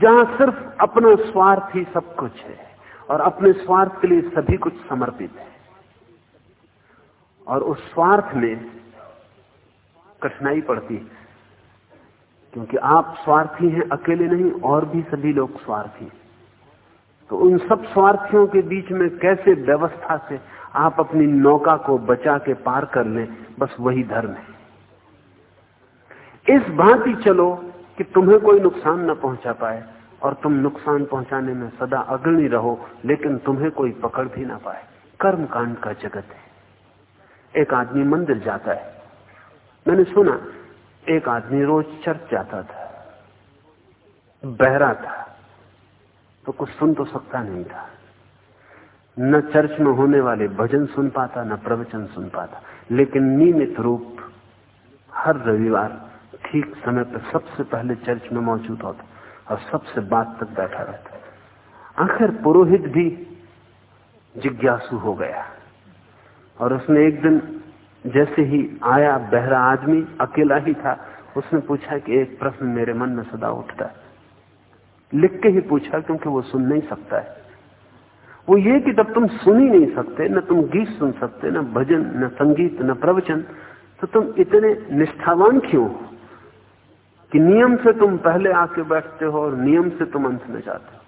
जहां सिर्फ अपना स्वार्थ ही सब कुछ है और अपने स्वार्थ के लिए सभी कुछ समर्पित है और उस स्वार्थ में कठिनाई पड़ती है क्योंकि आप स्वार्थी हैं अकेले नहीं और भी सभी लोग स्वार्थी तो उन सब स्वार्थियों के बीच में कैसे व्यवस्था से आप अपनी नौका को बचा के पार कर लें बस वही धर्म है इस भांति चलो कि तुम्हें कोई नुकसान न पहुंचा पाए और तुम नुकसान पहुंचाने में सदा अग्रणी रहो लेकिन तुम्हें कोई पकड़ भी ना पाए कर्म कांड का जगत है एक आदमी मंदिर जाता है मैंने सुना एक आदमी रोज चर्च जाता था बहरा था तो कुछ सुन तो सकता नहीं था न चर्च में होने वाले भजन सुन पाता न प्रवचन सुन पाता लेकिन नियमित रूप हर रविवार ठीक समय पर सबसे पहले चर्च में मौजूद होता और सबसे बात तक बैठा रहता आखिर पुरोहित भी जिज्ञासु हो गया और उसने एक दिन जैसे ही आया बहरा आदमी अकेला ही था उसने पूछा कि एक प्रश्न मेरे मन में सदा उठता है लिख के ही पूछा क्योंकि वो सुन नहीं सकता है वो ये कि जब तुम सुन ही नहीं सकते न तुम गीत सुन सकते न भजन न संगीत न प्रवचन तो तुम इतने निष्ठावान क्यों हो कि नियम से तुम पहले आके बैठते हो और नियम से तुम अंत में जाते हो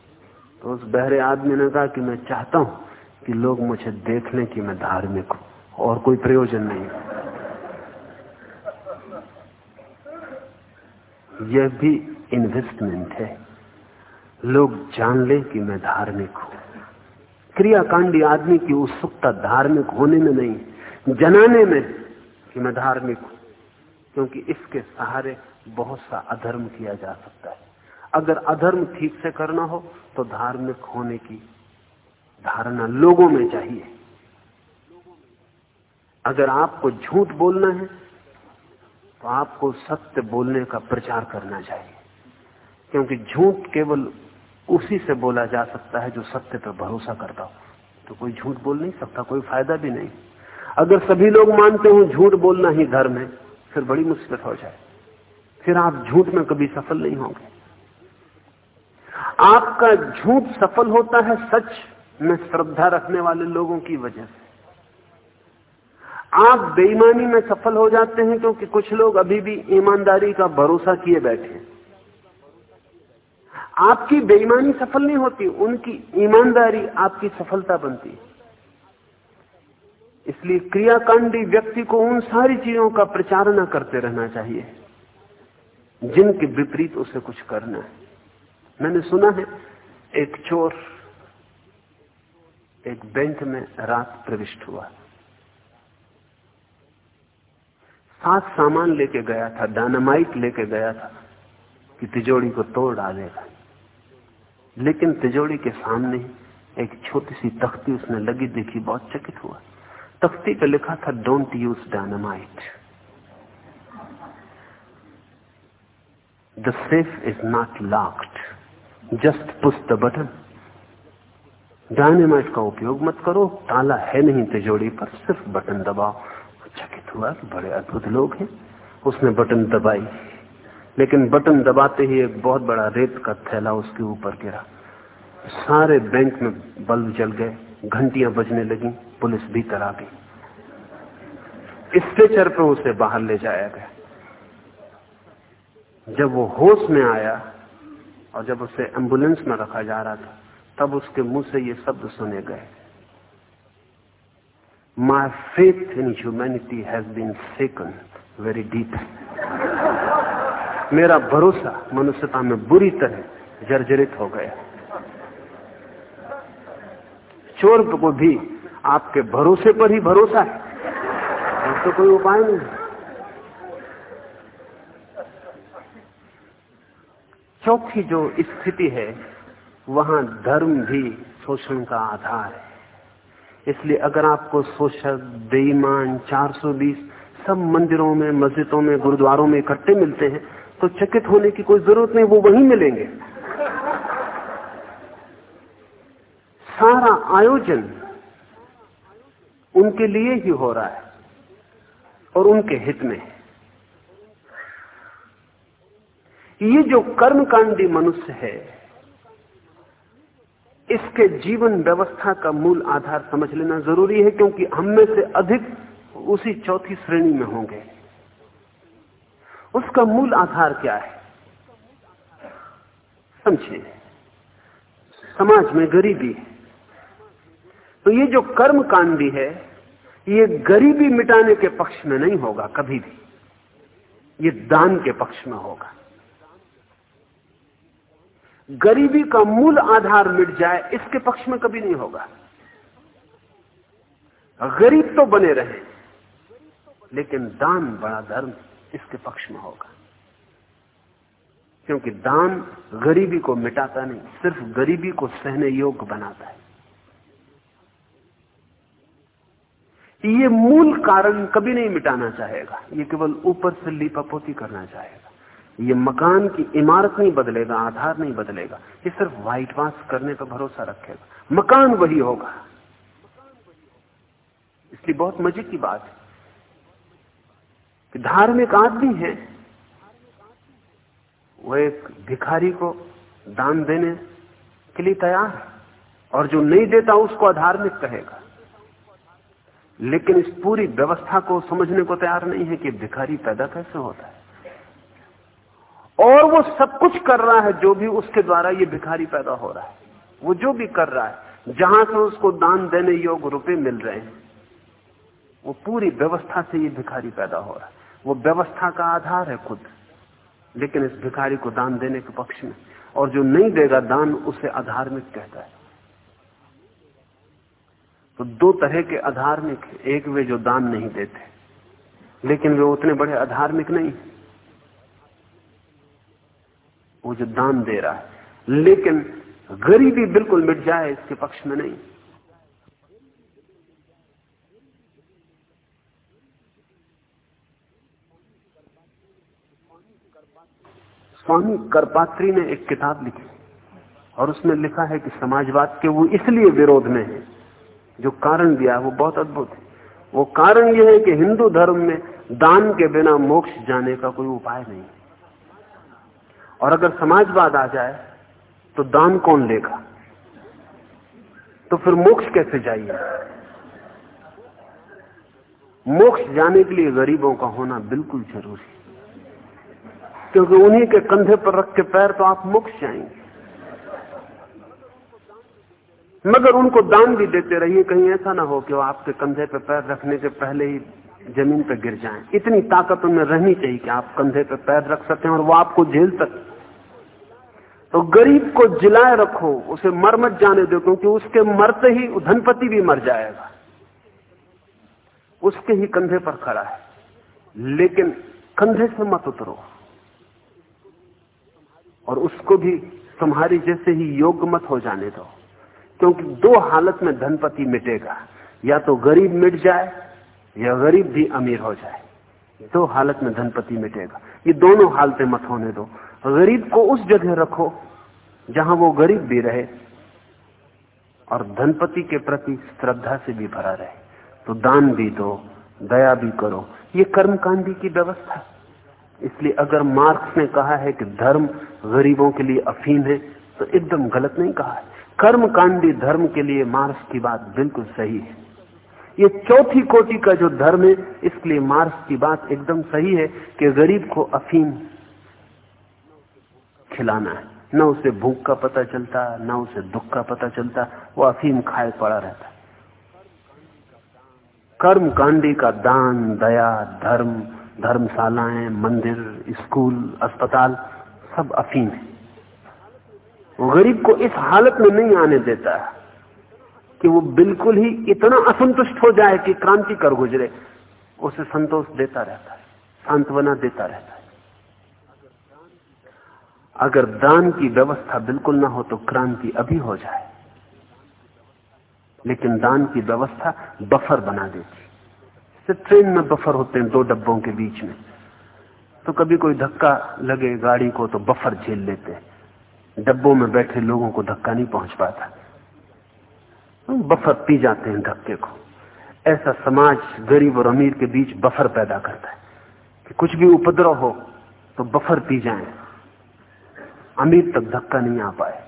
तो उस बहरे आदमी ने कहा कि मैं चाहता हूं कि लोग मुझे देख लें कि मैं धार्मिक हूं और कोई प्रयोजन नहीं यह भी इन्वेस्टमेंट है लोग जान ले कि मैं धार्मिक हूं क्रियाकांडी आदमी की उत्सुकता धार्मिक होने में नहीं जनाने में कि मैं धार्मिक हूं क्योंकि इसके सहारे बहुत सा अधर्म किया जा सकता है अगर अधर्म ठीक से करना हो तो धार्मिक होने की धारणा लोगों में चाहिए अगर आपको झूठ बोलना है तो आपको सत्य बोलने का प्रचार करना चाहिए क्योंकि झूठ केवल उसी से बोला जा सकता है जो सत्य पर भरोसा करता हो तो कोई झूठ बोल नहीं सकता कोई फायदा भी नहीं अगर सभी लोग मानते हो झूठ बोलना ही धर्म है फिर बड़ी मुश्किल हो जाए फिर आप झूठ में कभी सफल नहीं होंगे आपका झूठ सफल होता है सच में श्रद्धा रखने वाले लोगों की वजह से आप बेईमानी में सफल हो जाते हैं क्योंकि कुछ लोग अभी भी ईमानदारी का भरोसा किए बैठे हैं आपकी बेईमानी सफल नहीं होती उनकी ईमानदारी आपकी सफलता बनती है इसलिए क्रियाकांडी व्यक्ति को उन सारी चीजों का प्रचार न करते रहना चाहिए जिनके विपरीत उसे कुछ करना है मैंने सुना है एक चोर एक बैंक में रात प्रविष्ट हुआ सात सामान लेके गया था डायनामाइट लेके गया था कि तिजोरी को तोड़ डालेगा लेकिन तिजोरी के सामने एक छोटी सी तख्ती उसने लगी देखी बहुत चकित हुआ तख्ती पे लिखा था don't use dynamite The safe is not locked. Just push the button. Dynamite का उपयोग मत करो ताला है नहीं तिजोड़ी पर सिर्फ बटन दबाओ चकित अच्छा हुआ कि तो बड़े अद्भुत लोग हैं उसने बटन दबाई लेकिन बटन दबाते ही एक बहुत बड़ा रेत का थैला उसके ऊपर गिरा सारे बैंक में बल्ब जल गए घंटियां बजने लगी पुलिस भीतर आ गई स्ट्रेचर पर उसे बाहर ले जाया गया जब वो होश में आया और जब उसे एम्बुलेंस में रखा जा रहा था तब उसके मुंह से ये शब्द सुने गए my faith in humanity has been shaken very deep मेरा भरोसा मनुष्यता में बुरी तरह जर्जरित हो गया चोर को भी आपके भरोसे पर ही भरोसा है तो कोई उपाय नहीं चौथी जो स्थिति है वहां धर्म भी शोषण का आधार है इसलिए अगर आपको शोषक बेईमान 420 सब मंदिरों में मस्जिदों में गुरुद्वारों में इकट्ठे मिलते हैं तो चकित होने की कोई जरूरत नहीं वो वहीं मिलेंगे सारा आयोजन उनके लिए ही हो रहा है और उनके हित में है ये जो कर्मकांडी मनुष्य है इसके जीवन व्यवस्था का मूल आधार समझ लेना जरूरी है क्योंकि हम में से अधिक उसी चौथी श्रेणी में होंगे उसका मूल आधार क्या है समझिए समाज में गरीबी है तो ये जो कर्म कांडी है ये गरीबी मिटाने के पक्ष में नहीं होगा कभी भी ये दान के पक्ष में होगा गरीबी का मूल आधार मिट जाए इसके पक्ष में कभी नहीं होगा गरीब तो बने रहे लेकिन दान बड़ा धर्म इसके पक्ष में होगा क्योंकि दान गरीबी को मिटाता नहीं सिर्फ गरीबी को सहने योग्य बनाता है ये मूल कारण कभी नहीं मिटाना चाहेगा ये केवल ऊपर से लीपापोती करना चाहेगा ये मकान की इमारत नहीं बदलेगा आधार नहीं बदलेगा ये सिर्फ व्हाइट वॉश करने पर भरोसा रखेगा मकान वही होगा इसलिए बहुत मजे की बात है कि धार्मिक आदमी है वो एक भिखारी को दान देने के लिए तैयार है और जो नहीं देता उसको अधार्मिक कहेगा लेकिन इस पूरी व्यवस्था को समझने को तैयार नहीं है कि भिखारी पैदा कैसे होता है और वो सब कुछ कर रहा है जो भी उसके द्वारा ये भिखारी पैदा हो रहा है वो जो भी कर रहा है जहां से उसको दान देने योग रुपए मिल रहे हैं वो पूरी व्यवस्था से ये भिखारी पैदा हो रहा है वो व्यवस्था का आधार है खुद लेकिन इस भिखारी को दान देने के पक्ष में और जो नहीं देगा दान उसे अधार्मिक कहता है तो दो तरह के अधार्मिक एक वे जो दान नहीं देते लेकिन वे उतने बड़े अधार्मिक नहीं है वो जो दान दे रहा है लेकिन गरीबी बिल्कुल मिट जाए इसके पक्ष में नहीं स्वामी करपात्री ने एक किताब लिखी और उसमें लिखा है कि समाजवाद के वो इसलिए विरोध में है जो कारण दिया है वो बहुत अद्भुत है वो कारण यह है कि हिंदू धर्म में दान के बिना मोक्ष जाने का कोई उपाय नहीं और अगर समाजवाद आ जाए तो दान कौन लेगा तो फिर मोक्ष कैसे जाइए मोक्ष जाने के लिए गरीबों का होना बिल्कुल जरूरी क्योंकि उन्हीं के कंधे पर रख के पैर तो आप मोक्ष जाएंगे मगर उनको दान भी देते रहिए कहीं ऐसा ना हो कि वो आपके कंधे पर पैर रखने के पहले ही जमीन पर गिर जाएं इतनी ताकत उनमें रहनी चाहिए कि आप कंधे पर पैर रख हैं और वो आपको झेल सकते तो गरीब को जिलाए रखो उसे मर मत जाने दो क्योंकि उसके मरते ही धनपति भी मर जाएगा उसके ही कंधे पर खड़ा है लेकिन कंधे से मत उतरो और उसको भी तुम्हारी जैसे ही योग्य मत हो जाने दो क्योंकि दो हालत में धनपति मिटेगा या तो गरीब मिट जाए या गरीब भी अमीर हो जाए दो तो हालत में धनपति मिटेगा ये दोनों हालतें मत होने दो गरीब को उस जगह रखो जहां वो गरीब भी रहे और धनपति के प्रति श्रद्धा से भी भरा रहे तो दान भी दो दया भी करो ये कर्म कांडी की व्यवस्था इसलिए अगर मार्क्स ने कहा है कि धर्म गरीबों के लिए अफीम है तो एकदम गलत नहीं कहा है कर्म कांडी धर्म के लिए मार्क्स की बात बिल्कुल सही है ये चौथी कोटि का जो धर्म है इसके लिए मार्स की बात एकदम सही है कि गरीब को अफीम खिलाना है न उसे भूख का पता चलता न उसे दुख का पता चलता वो अफीम खाए पड़ा रहता कर्म कांडी का दान दया धर्म धर्मशालाएं मंदिर स्कूल अस्पताल सब अफीम है गरीब को इस हालत में नहीं आने देता है कि वो बिल्कुल ही इतना असंतुष्ट हो जाए कि क्रांति कर गुजरे उसे संतोष देता रहता है सांत्वना देता रहता है अगर दान की व्यवस्था बिल्कुल ना हो तो क्रांति अभी हो जाए लेकिन दान की व्यवस्था बफर बना देती से ट्रेन में बफर होते हैं दो डब्बों के बीच में तो कभी कोई धक्का लगे गाड़ी को तो बफर झेल लेते हैं डब्बों में बैठे लोगों को धक्का नहीं पहुंच पाता बफर पी जाते हैं धक्के को ऐसा समाज गरीब और अमीर के बीच बफर पैदा करता है कि कुछ भी उपद्रव हो तो बफर पी जाए अमीर तक धक्का नहीं आ पाए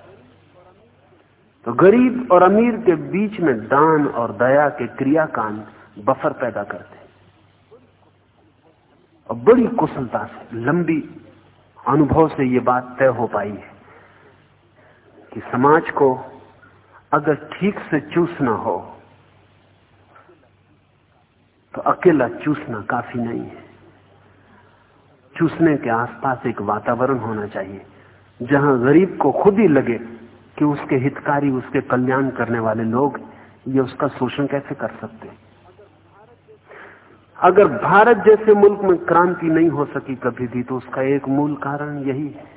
तो गरीब और अमीर के बीच में दान और दया के क्रियाकांड बफर पैदा करते और बड़ी कुशलता से लंबी अनुभव से ये बात तय हो पाई है कि समाज को अगर ठीक से चूसना हो तो अकेला चूसना काफी नहीं है चूसने के आसपास एक वातावरण होना चाहिए जहां गरीब को खुद ही लगे कि उसके हितकारी उसके कल्याण करने वाले लोग ये उसका शोषण कैसे कर सकते अगर भारत जैसे मुल्क में क्रांति नहीं हो सकी कभी भी तो उसका एक मूल कारण यही है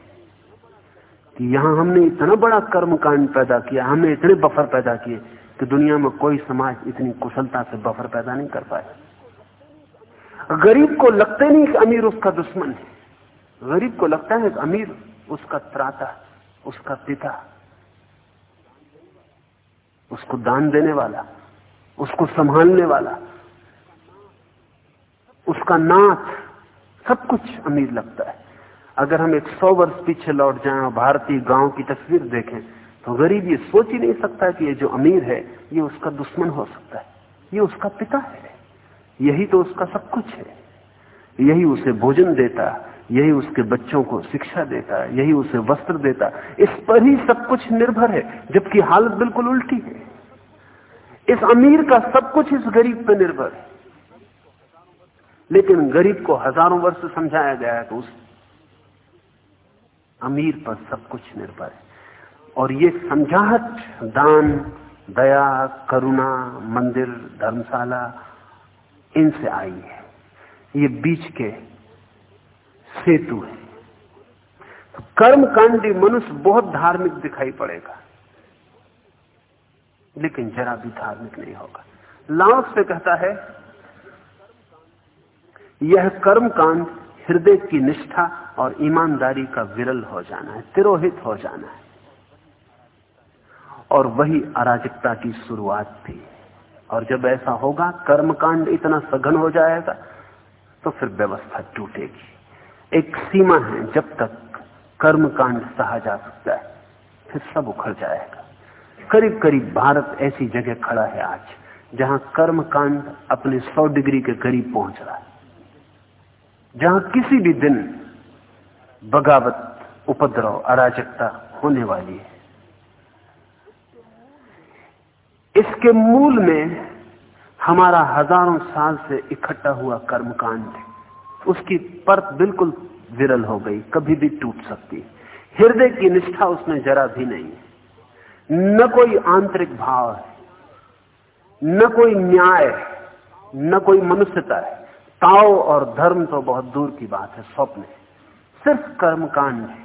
कि यहां हमने इतना बड़ा कर्मकांड पैदा किया हमने इतने बफर पैदा किए कि दुनिया में कोई समाज इतनी कुशलता से बफर पैदा नहीं कर पाया गरीब को लगते नहीं कि अमीर उसका दुश्मन है गरीब को लगता है कि अमीर उसका त्राता उसका पिता उसको दान देने वाला उसको संभालने वाला उसका नाथ सब कुछ अमीर लगता है अगर हम एक सौ वर्ष पीछे लौट जाएं और भारतीय गांव की तस्वीर देखें तो गरीब ये सोच ही नहीं सकता कि ये जो अमीर है ये उसका दुश्मन हो सकता है ये उसका पिता है यही तो उसका सब कुछ है यही उसे भोजन देता यही उसके बच्चों को शिक्षा देता यही उसे वस्त्र देता इस पर ही सब कुछ निर्भर है जबकि हालत बिल्कुल उल्टी है इस अमीर का सब कुछ इस गरीब पर निर्भर है लेकिन गरीब को हजारों वर्ष समझाया गया है तो उस अमीर पर सब कुछ निर्भर है और ये समझाहट दान दया करुणा मंदिर धर्मशाला इनसे आई है ये बीच के सेतु है तो कर्म कांडी मनुष्य बहुत धार्मिक दिखाई पड़ेगा लेकिन जरा भी धार्मिक नहीं होगा लाख से कहता है यह कर्म कांड हृदय की निष्ठा और ईमानदारी का विरल हो जाना है तिरोहित हो जाना है और वही अराजकता की शुरुआत थी और जब ऐसा होगा कर्मकांड इतना सघन हो जाएगा तो फिर व्यवस्था टूटेगी एक सीमा है जब तक कर्मकांड सहा जा सकता है फिर सब उखड़ जाएगा करीब करीब भारत ऐसी जगह खड़ा है आज जहां कर्मकांड अपने 100 डिग्री के करीब पहुंच रहा है जहां किसी भी दिन बगावत उपद्रव अराजकता होने वाली है इसके मूल में हमारा हजारों साल से इकट्ठा हुआ कर्मकांड है उसकी परत बिल्कुल विरल हो गई कभी भी टूट सकती हृदय की निष्ठा उसमें जरा भी नहीं है न कोई आंतरिक भाव है न कोई न्याय न कोई मनुष्यता है ताओ और धर्म तो बहुत दूर की बात है स्वप्न है सिर्फ कर्मकांड है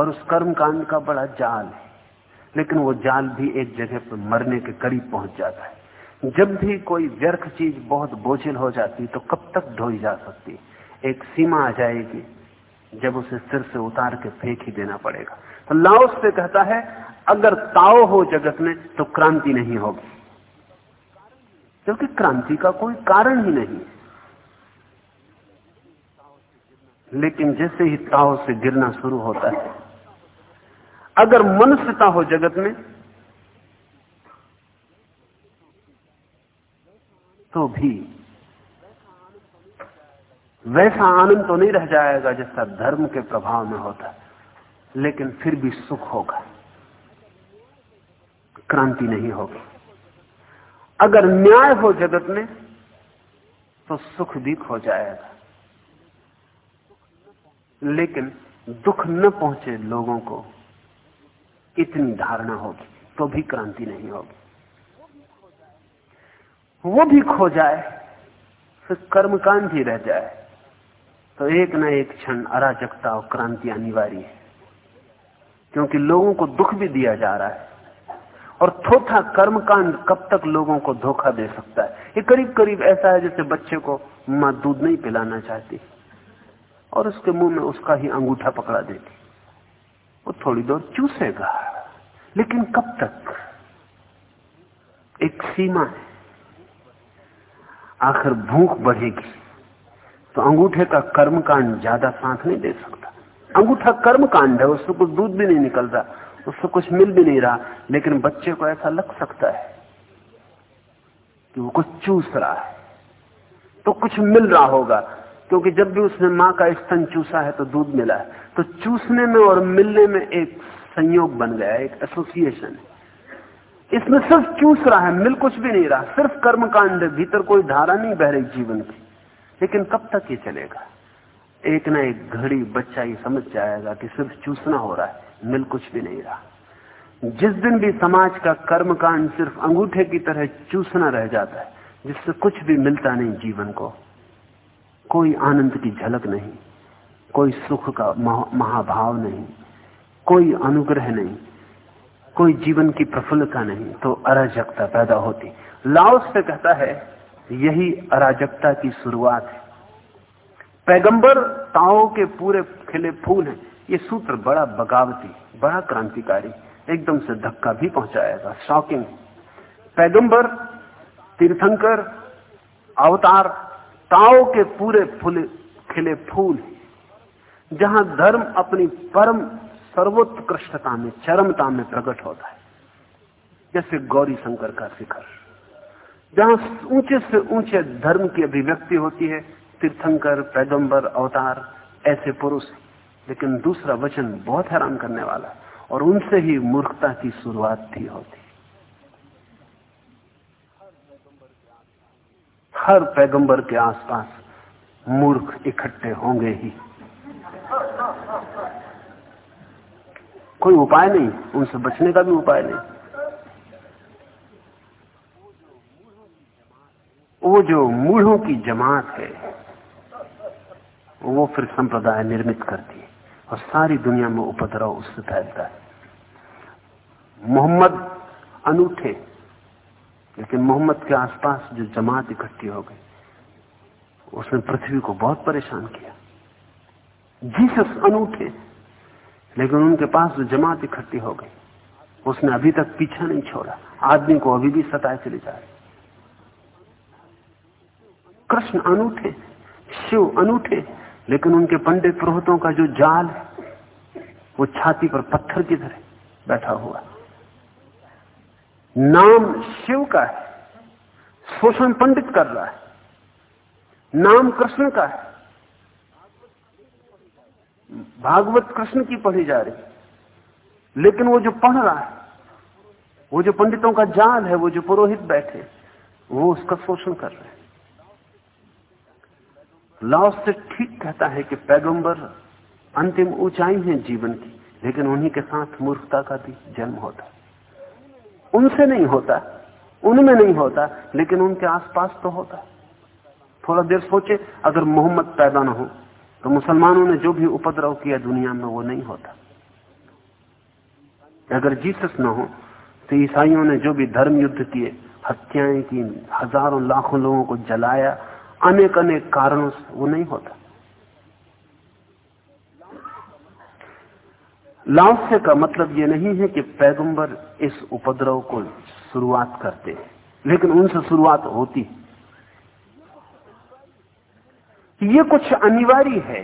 और उस कर्मकांड का बड़ा जाल है लेकिन वो जाल भी एक जगह पर मरने के करीब पहुंच जाता है जब भी कोई व्यर्थ चीज बहुत बोझिल हो जाती तो कब तक ढोई जा सकती एक सीमा आ जाएगी जब उसे सिर से उतार के फेंक ही देना पड़ेगा तो लाओस से कहता है अगर ताओ हो जगत में तो क्रांति नहीं होगी क्योंकि क्रांति का कोई कारण ही नहीं लेकिन जैसे ही ताव से गिरना शुरू होता है अगर मनुष्यता हो जगत में तो भी वैसा आनंद तो नहीं रह जाएगा जैसा धर्म के प्रभाव में होता है लेकिन फिर भी सुख होगा क्रांति नहीं होगी अगर न्याय हो जगत में तो सुख भी खो जाएगा लेकिन दुख न पहुंचे लोगों को इतनी धारणा होगी तो भी क्रांति नहीं होगी वो भी खो जाए फिर कर्मकांड ही रह जाए तो एक न एक क्षण अराजकता और क्रांति अनिवार्य है क्योंकि लोगों को दुख भी दिया जा रहा है और थोथा कर्मकांड कब तक लोगों को धोखा दे सकता है ये करीब करीब ऐसा है जैसे बच्चे को मां दूध नहीं पिलाना चाहती और उसके मुंह में उसका ही अंगूठा पकड़ा देती वो थोड़ी देर चूसेगा लेकिन कब तक एक सीमा है आखिर भूख बढ़ेगी तो अंगूठे का कर्म कांड ज्यादा साथ नहीं दे सकता अंगूठा कर्म कांड है उसमें कुछ दूध भी नहीं निकलता उससे कुछ मिल भी नहीं रहा लेकिन बच्चे को ऐसा लग सकता है कि वो कुछ चूस रहा है तो कुछ मिल रहा होगा क्योंकि जब भी उसने माँ का स्तन चूसा है तो दूध मिला है तो चूसने में और मिलने में एक संयोग बन गया एक एसोसिएशन है इसमें सिर्फ चूस रहा है मिल कुछ भी नहीं रहा सिर्फ कर्मकांड भीतर कोई धारा नहीं बह रही जीवन की लेकिन कब तक ये चलेगा एक ना एक घड़ी बच्चा ये समझ जाएगा कि सिर्फ चूसना हो रहा है मिल कुछ भी नहीं रहा जिस दिन भी समाज का कर्म कांड सिर्फ अंगूठे की तरह चूसना रह जाता है जिससे कुछ भी मिलता नहीं जीवन को कोई आनंद की झलक नहीं कोई सुख का महाभाव नहीं कोई अनुग्रह नहीं कोई जीवन की प्रफुल्लता नहीं तो अराजकता पैदा होती लाओस से कहता है यही अराजकता की शुरुआत है पैगंबर ताओ के पूरे खिले फूल हैं ये सूत्र बड़ा बगावती बड़ा क्रांतिकारी एकदम से धक्का भी पहुंचाएगा शॉकिंग पैगंबर तीर्थंकर अवतार ताओ के पूरे फूले खिले फूल जहां धर्म अपनी परम सर्वोत्कृष्टता में चरमता में प्रकट होता है जैसे गौरी शंकर का शिखर जहां ऊंचे से ऊंचे धर्म की अभिव्यक्ति होती है तीर्थंकर पैगंबर अवतार ऐसे पुरुष लेकिन दूसरा वचन बहुत हैरान करने वाला और उनसे ही मूर्खता की शुरुआत थी होती हर पैगंबर के आसपास मूर्ख इकट्ठे होंगे ही कोई उपाय नहीं उनसे बचने का भी उपाय नहीं वो जो मूढ़ों की जमात है वो फिर संप्रदाय निर्मित करती है और सारी दुनिया में उपद्रव उससे फैलता है मोहम्मद अनूठे लेकिन मोहम्मद के आसपास जो जमात इकट्ठी हो गई उसने पृथ्वी को बहुत परेशान किया जीसस अनूठे लेकिन उनके पास जो जमात इकट्ठी हो गई उसने अभी तक पीछा नहीं छोड़ा आदमी को अभी भी सताए चले जा रहे कृष्ण अनूठे शिव अनूठे लेकिन उनके पंडित पुरोहितों का जो जाल वो छाती पर पत्थर की तरह बैठा हुआ नाम शिव का है शोषण पंडित कर रहा है नाम कृष्ण का है भागवत कृष्ण की पढ़ी जा रही लेकिन वो जो पढ़ रहा है वो जो पंडितों का जाल है वो जो पुरोहित बैठे वो उसका शोषण कर रहे हैं लाओस से ठीक कहता है कि पैगंबर अंतिम ऊंचाई है जीवन की लेकिन उन्हीं के साथ मूर्खता का भी जन्म होता उनसे नहीं होता उनमें नहीं होता लेकिन उनके आसपास तो होता थोड़ा देर सोचे अगर मोहम्मद पैदा ना हो तो मुसलमानों ने जो भी उपद्रव किया दुनिया में वो नहीं होता अगर जीसस ना हो तो ईसाइयों ने जो भी धर्म युद्ध किए हत्याएं की हजारों लाखों लोगों को जलाया अनेक अनेक कारणों से वो नहीं होता लाओसे का मतलब ये नहीं है कि पैगंबर इस उपद्रव को शुरुआत करते हैं लेकिन उनसे शुरुआत होती ये कुछ अनिवार्य है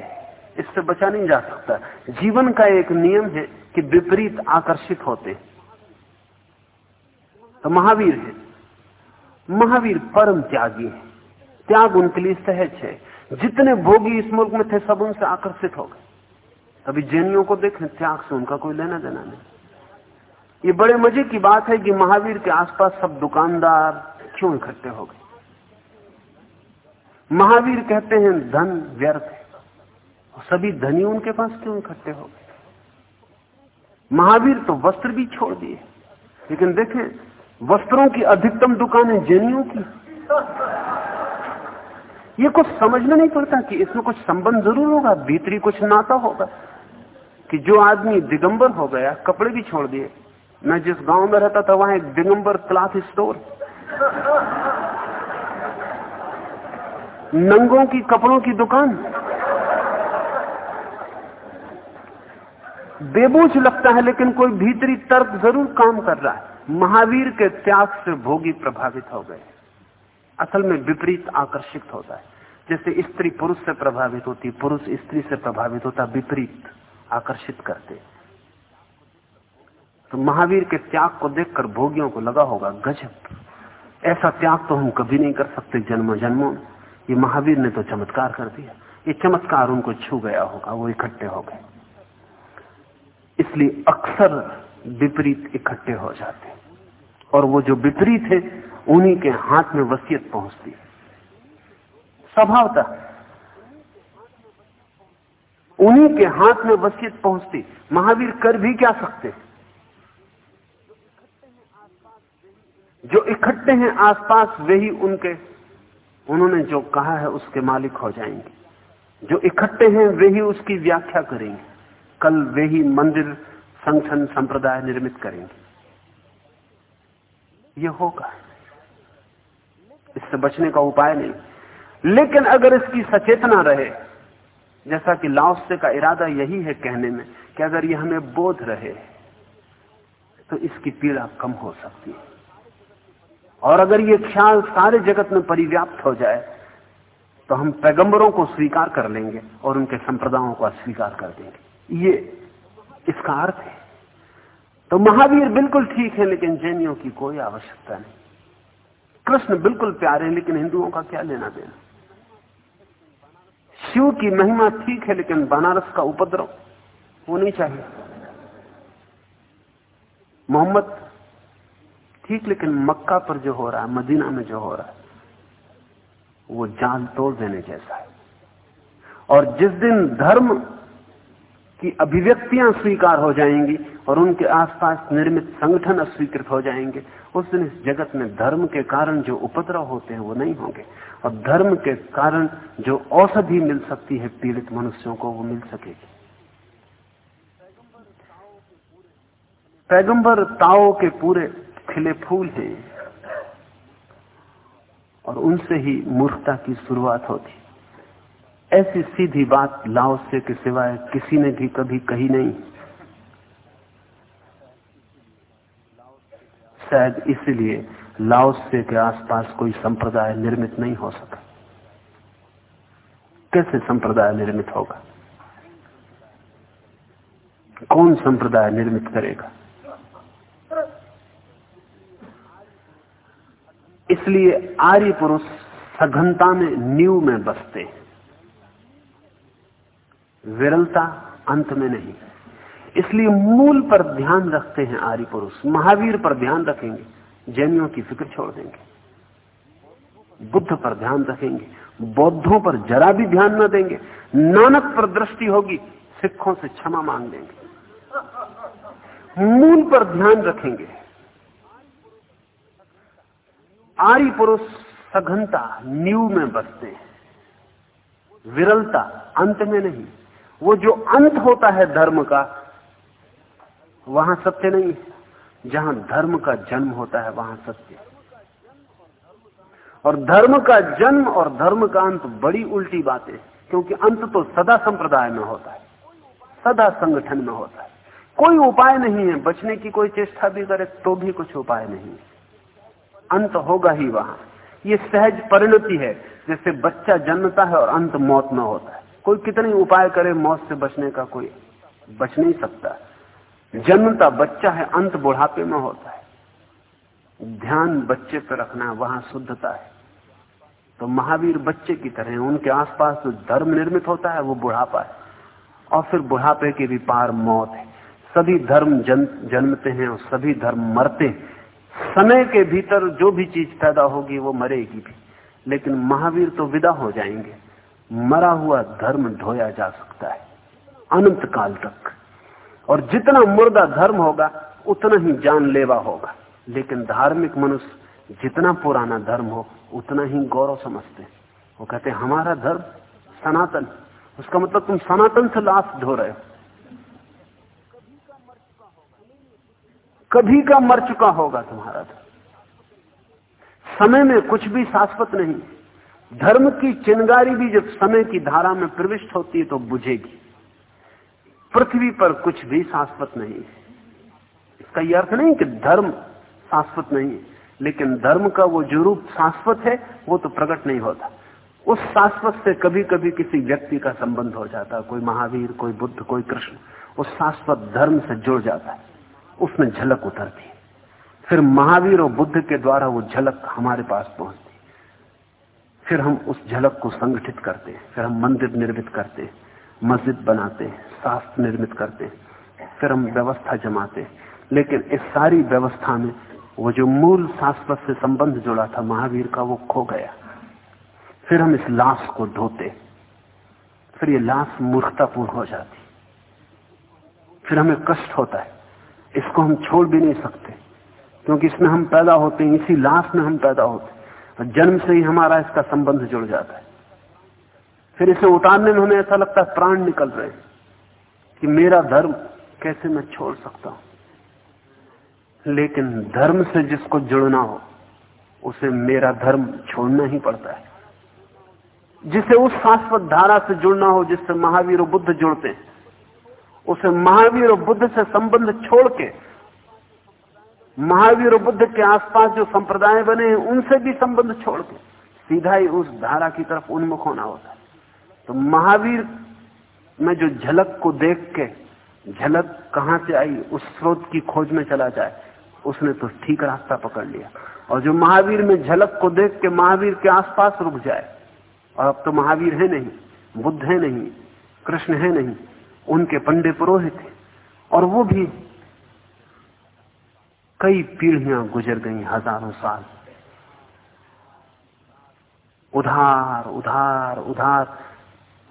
इससे बचा नहीं जा सकता जीवन का एक नियम है कि विपरीत आकर्षित होते तो महावीर है महावीर परम त्यागी है त्याग उनके लिए सहज है जितने भोगी इस मुल्क में थे सब उनसे आकर्षित हो गए अभी जैनियों को देखें त्याग से उनका कोई लेना देना नहीं ये बड़े मजे की बात है कि महावीर के आसपास सब दुकानदार क्यों इकट्ठे हो गए महावीर कहते हैं धन व्यर्थ सभी धनी उनके पास क्यों इकट्ठे हो गए महावीर तो वस्त्र भी छोड़ दिए लेकिन देखें वस्त्रों की अधिकतम दुकानें जैनियों की ये कुछ समझ में नहीं पड़ता कि इसमें कुछ संबंध जरूर होगा भीतरी कुछ नाता होगा कि जो आदमी दिगंबर हो गया कपड़े भी छोड़ दिए मैं जिस गांव में रहता था वहां एक दिगंबर क्लाथ स्टोर नंगों की कपड़ों की दुकान बेबूझ लगता है लेकिन कोई भीतरी तर्क जरूर काम कर रहा है महावीर के त्याग से भोगी प्रभावित हो गए असल में विपरीत आकर्षित होता है जैसे स्त्री पुरुष से प्रभावित होती पुरुष स्त्री से प्रभावित होता विपरीत आकर्षित करते तो महावीर के त्याग को देखकर भोगियों को लगा होगा गजब ऐसा त्याग तो हम कभी नहीं कर सकते जन्म जन्मों ये महावीर ने तो चमत्कार कर दिया ये चमत्कार उनको छू गया होगा वो इकट्ठे हो गए इसलिए अक्सर विपरीत इकट्ठे हो जाते और वो जो विपरीत है उन्हीं के हाथ में वसीयत पहुंचती है स्वभावता उन्हीं के हाथ में वसीयत पहुंचती महावीर कर भी क्या सकते जो इकट्ठे हैं आसपास वे ही उनके उन्होंने जो कहा है उसके मालिक हो जाएंगे जो इकट्ठे हैं वे ही उसकी व्याख्या करेंगे कल वे ही मंदिर संगठन संप्रदाय निर्मित करेंगे ये होगा इससे बचने का उपाय नहीं लेकिन अगर इसकी सचेतना रहे जैसा कि लाओसे का इरादा यही है कहने में कि अगर यह हमें बोध रहे तो इसकी पीड़ा कम हो सकती है और अगर ये ख्याल सारे जगत में परिव्याप्त हो जाए तो हम पैगंबरों को स्वीकार कर लेंगे और उनके संप्रदायों को अस्वीकार कर देंगे ये इसका अर्थ है तो महावीर बिल्कुल ठीक है लेकिन जैनियों की कोई आवश्यकता नहीं कृष्ण बिल्कुल प्यारे लेकिन हिंदुओं का क्या लेना देना शिव की महिमा ठीक है लेकिन बनारस का उपद्रव वो नहीं चाहिए मोहम्मद ठीक लेकिन मक्का पर जो हो रहा है मदीना में जो हो रहा है वो जान तोड़ देने जैसा है और जिस दिन धर्म कि अभिव्यक्तियां स्वीकार हो जाएंगी और उनके आसपास निर्मित संगठन अस्वीकृत हो जाएंगे उस दिन इस जगत में धर्म के कारण जो उपद्रव होते हैं वो नहीं होंगे और धर्म के कारण जो औषधि मिल सकती है पीड़ित मनुष्यों को वो मिल सकेगी पैगंबर ताओ के पूरे खिले फूल हैं और उनसे ही मूर्खता की शुरुआत होती ऐसी सीधी बात लाओ से के सिवाय किसी ने भी कभी कही नहीं शायद इसलिए लाओस से के आसपास कोई संप्रदाय निर्मित नहीं हो सका कैसे संप्रदाय निर्मित होगा कौन संप्रदाय निर्मित करेगा इसलिए आर्य पुरुष सघनता में न्यू में बसते हैं विरलता अंत में नहीं इसलिए मूल पर ध्यान रखते हैं आर्य पुरुष महावीर पर ध्यान रखेंगे जैनियों की फिक्र छोड़ देंगे बुद्ध पर ध्यान रखेंगे बौद्धों पर जरा भी ध्यान न देंगे नानक पर दृष्टि होगी सिखों से क्षमा मांग देंगे मूल पर ध्यान रखेंगे आर्य पुरुष सघनता न्यू में बसते हैं विरलता अंत में नहीं वो जो अंत होता है धर्म का वहां सत्य नहीं है जहां धर्म का जन्म होता है वहां सत्य और धर्म का जन्म और धर्म का अंत बड़ी उल्टी बात है क्योंकि अंत तो सदा संप्रदाय में होता है सदा संगठन में होता है कोई उपाय नहीं है बचने की कोई चेष्टा भी करे तो भी कुछ उपाय नहीं है अंत होगा ही वहां ये सहज परिणति है जैसे बच्चा जन्मता है और अंत मौत में होता है कोई कितने उपाय करे मौत से बचने का कोई बच नहीं सकता जन्मता बच्चा है अंत बुढ़ापे में होता है ध्यान बच्चे पर रखना है वहां शुद्धता है तो महावीर बच्चे की तरह उनके आसपास जो धर्म निर्मित होता है वो बुढ़ापा है और फिर बुढ़ापे के भी पार मौत है सभी धर्म जन, जन्मते हैं और सभी धर्म मरते हैं समय के भीतर जो भी चीज पैदा होगी वो मरेगी भी लेकिन महावीर तो विदा हो जाएंगे मरा हुआ धर्म ढोया जा सकता है अनंत काल तक और जितना मुर्दा धर्म होगा उतना ही जानलेवा होगा लेकिन धार्मिक मनुष्य जितना पुराना धर्म हो उतना ही गौरव समझते वो कहते हैं हमारा धर्म सनातन उसका मतलब तुम सनातन से लाश धो रहे हो कभी का मर चुका होगा तुम्हारा धर्म समय में कुछ भी शाश्वत नहीं धर्म की चिंगारी भी जब समय की धारा में प्रविष्ट होती है तो बुझेगी पृथ्वी पर कुछ भी शाश्वत नहीं है इसका यह अर्थ नहीं कि धर्म शाश्वत नहीं है लेकिन धर्म का वो जो रूप शाश्वत है वो तो प्रकट नहीं होता उस शाश्वत से कभी कभी किसी व्यक्ति का संबंध हो जाता कोई महावीर कोई बुद्ध कोई कृष्ण उस शाश्वत धर्म से जुड़ जाता है उसमें झलक उतरती है फिर महावीर और बुद्ध के द्वारा वो झलक हमारे पास पहुंचती फिर हम उस झलक को संगठित करते हैं फिर हम मंदिर निर्मित करते हैं मस्जिद बनाते हैं शास्त्र निर्मित करते हैं फिर हम व्यवस्था जमाते लेकिन इस सारी व्यवस्था में वो जो मूल शाश्वत से संबंध जुड़ा था महावीर का वो खो गया फिर हम इस लाश को ढोते फिर ये लाश मूर्खतापूर्ण हो जाती फिर हमें कष्ट होता है इसको हम छोड़ भी नहीं सकते क्योंकि इसमें हम पैदा होते हैं इसी लाश में हम पैदा होते हैं जन्म से ही हमारा इसका संबंध जुड़ जाता है फिर इसे उतारने में हमें ऐसा लगता है प्राण निकल रहे कि मेरा धर्म कैसे मैं छोड़ सकता हूं लेकिन धर्म से जिसको जुड़ना हो उसे मेरा धर्म छोड़ना ही पड़ता है जिसे उस शाश्वत धारा से जुड़ना हो जिससे महावीर और बुद्ध जुड़ते हैं उसे महावीर और बुद्ध से संबंध छोड़ के महावीर बुद्ध के आसपास जो संप्रदाय बने हैं उनसे भी संबंध छोड़ के सीधा ही उस धारा की तरफ उन्मुख होना होता है तो महावीर में जो झलक को देख के झलक कहां से आई उस स्रोत की खोज में चला जाए उसने तो ठीक रास्ता पकड़ लिया और जो महावीर में झलक को देख के महावीर के आसपास रुक जाए और अब तो महावीर है नहीं बुद्ध है नहीं कृष्ण है नहीं उनके पंडे पुरोहित और वो भी कई पीढ़ियां गुजर गई हजारों साल उधार उधार उधार